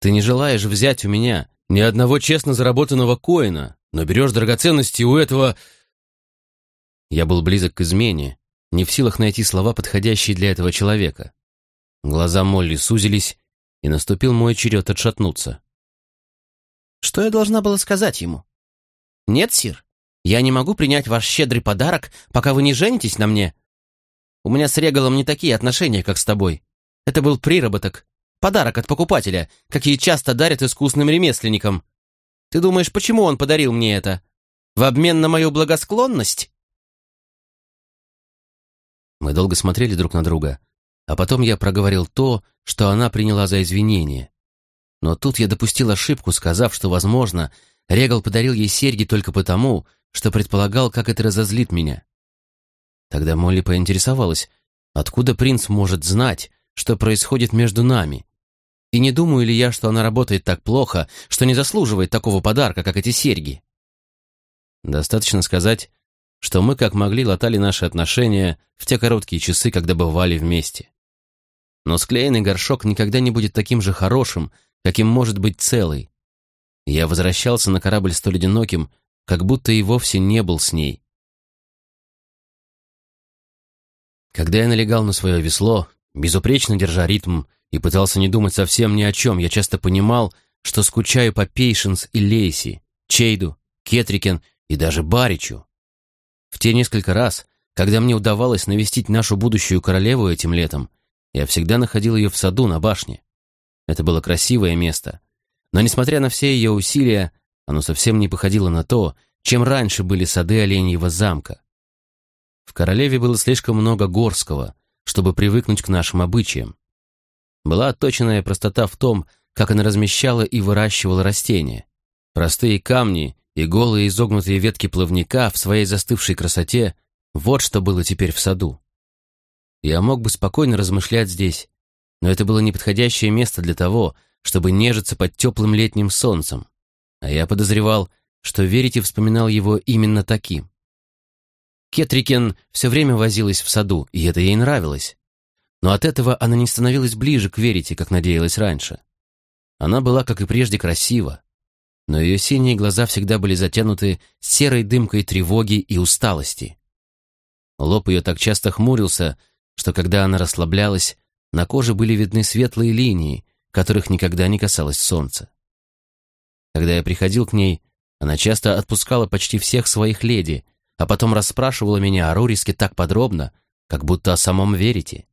«Ты не желаешь взять у меня ни одного честно заработанного коина, но берешь драгоценности у этого...» Я был близок к измене, не в силах найти слова, подходящие для этого человека. Глаза Молли сузились, и наступил мой черед отшатнуться. «Что я должна была сказать ему?» «Нет, сир, я не могу принять ваш щедрый подарок, пока вы не женитесь на мне. У меня с Регалом не такие отношения, как с тобой. Это был приработок, подарок от покупателя, какие часто дарят искусным ремесленникам. Ты думаешь, почему он подарил мне это? В обмен на мою благосклонность?» Мы долго смотрели друг на друга, а потом я проговорил то, что она приняла за извинение. Но тут я допустил ошибку, сказав, что, возможно, Регал подарил ей серьги только потому, что предполагал, как это разозлит меня. Тогда Молли поинтересовалась, откуда принц может знать, что происходит между нами. И не думаю ли я, что она работает так плохо, что не заслуживает такого подарка, как эти серьги? Достаточно сказать, что мы как могли латали наши отношения в те короткие часы, когда бывали вместе. Но склеенный горшок никогда не будет таким же хорошим, каким может быть целый. Я возвращался на корабль столь одиноким, как будто и вовсе не был с ней. Когда я налегал на свое весло, безупречно держа ритм, и пытался не думать совсем ни о чем, я часто понимал, что скучаю по Пейшенс и Лейси, Чейду, Кетрикен и даже Баричу. В те несколько раз, когда мне удавалось навестить нашу будущую королеву этим летом, я всегда находил ее в саду на башне. Это было красивое место. Но, несмотря на все ее усилия, оно совсем не походило на то, чем раньше были сады Оленьего замка. В королеве было слишком много горского, чтобы привыкнуть к нашим обычаям. Была отточенная простота в том, как она размещала и выращивала растения. Простые камни и голые изогнутые ветки плавника в своей застывшей красоте — вот что было теперь в саду. Я мог бы спокойно размышлять здесь, но это было неподходящее место для того, чтобы нежиться под теплым летним солнцем. А я подозревал, что Верите вспоминал его именно таким. Кетрикен все время возилась в саду, и это ей нравилось. Но от этого она не становилась ближе к Верите, как надеялась раньше. Она была, как и прежде, красива, но ее синие глаза всегда были затянуты серой дымкой тревоги и усталости. Лоб ее так часто хмурился, что когда она расслаблялась, на коже были видны светлые линии, которых никогда не касалось солнца. Когда я приходил к ней, она часто отпускала почти всех своих леди, а потом расспрашивала меня о Руриске так подробно, как будто о самом верите.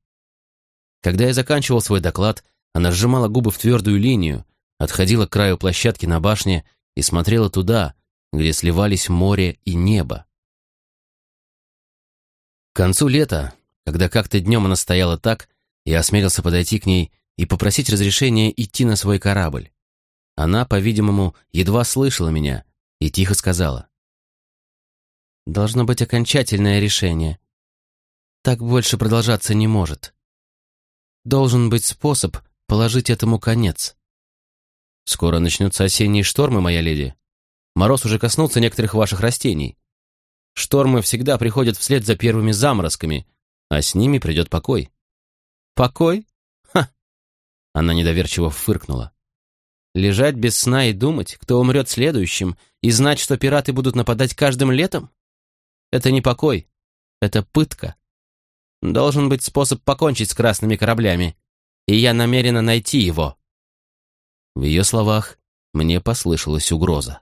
Когда я заканчивал свой доклад, она сжимала губы в твердую линию, отходила к краю площадки на башне и смотрела туда, где сливались море и небо. К концу лета, когда как-то днем она стояла так, я осмелился подойти к ней и попросить разрешения идти на свой корабль. Она, по-видимому, едва слышала меня и тихо сказала. Должно быть окончательное решение. Так больше продолжаться не может. Должен быть способ положить этому конец. Скоро начнутся осенние штормы, моя леди. Мороз уже коснулся некоторых ваших растений. Штормы всегда приходят вслед за первыми заморозками, а с ними придет покой. Покой? Ха! Она недоверчиво фыркнула. Лежать без сна и думать, кто умрет следующим, и знать, что пираты будут нападать каждым летом? Это не покой, это пытка. Должен быть способ покончить с красными кораблями, и я намерена найти его». В ее словах мне послышалась угроза.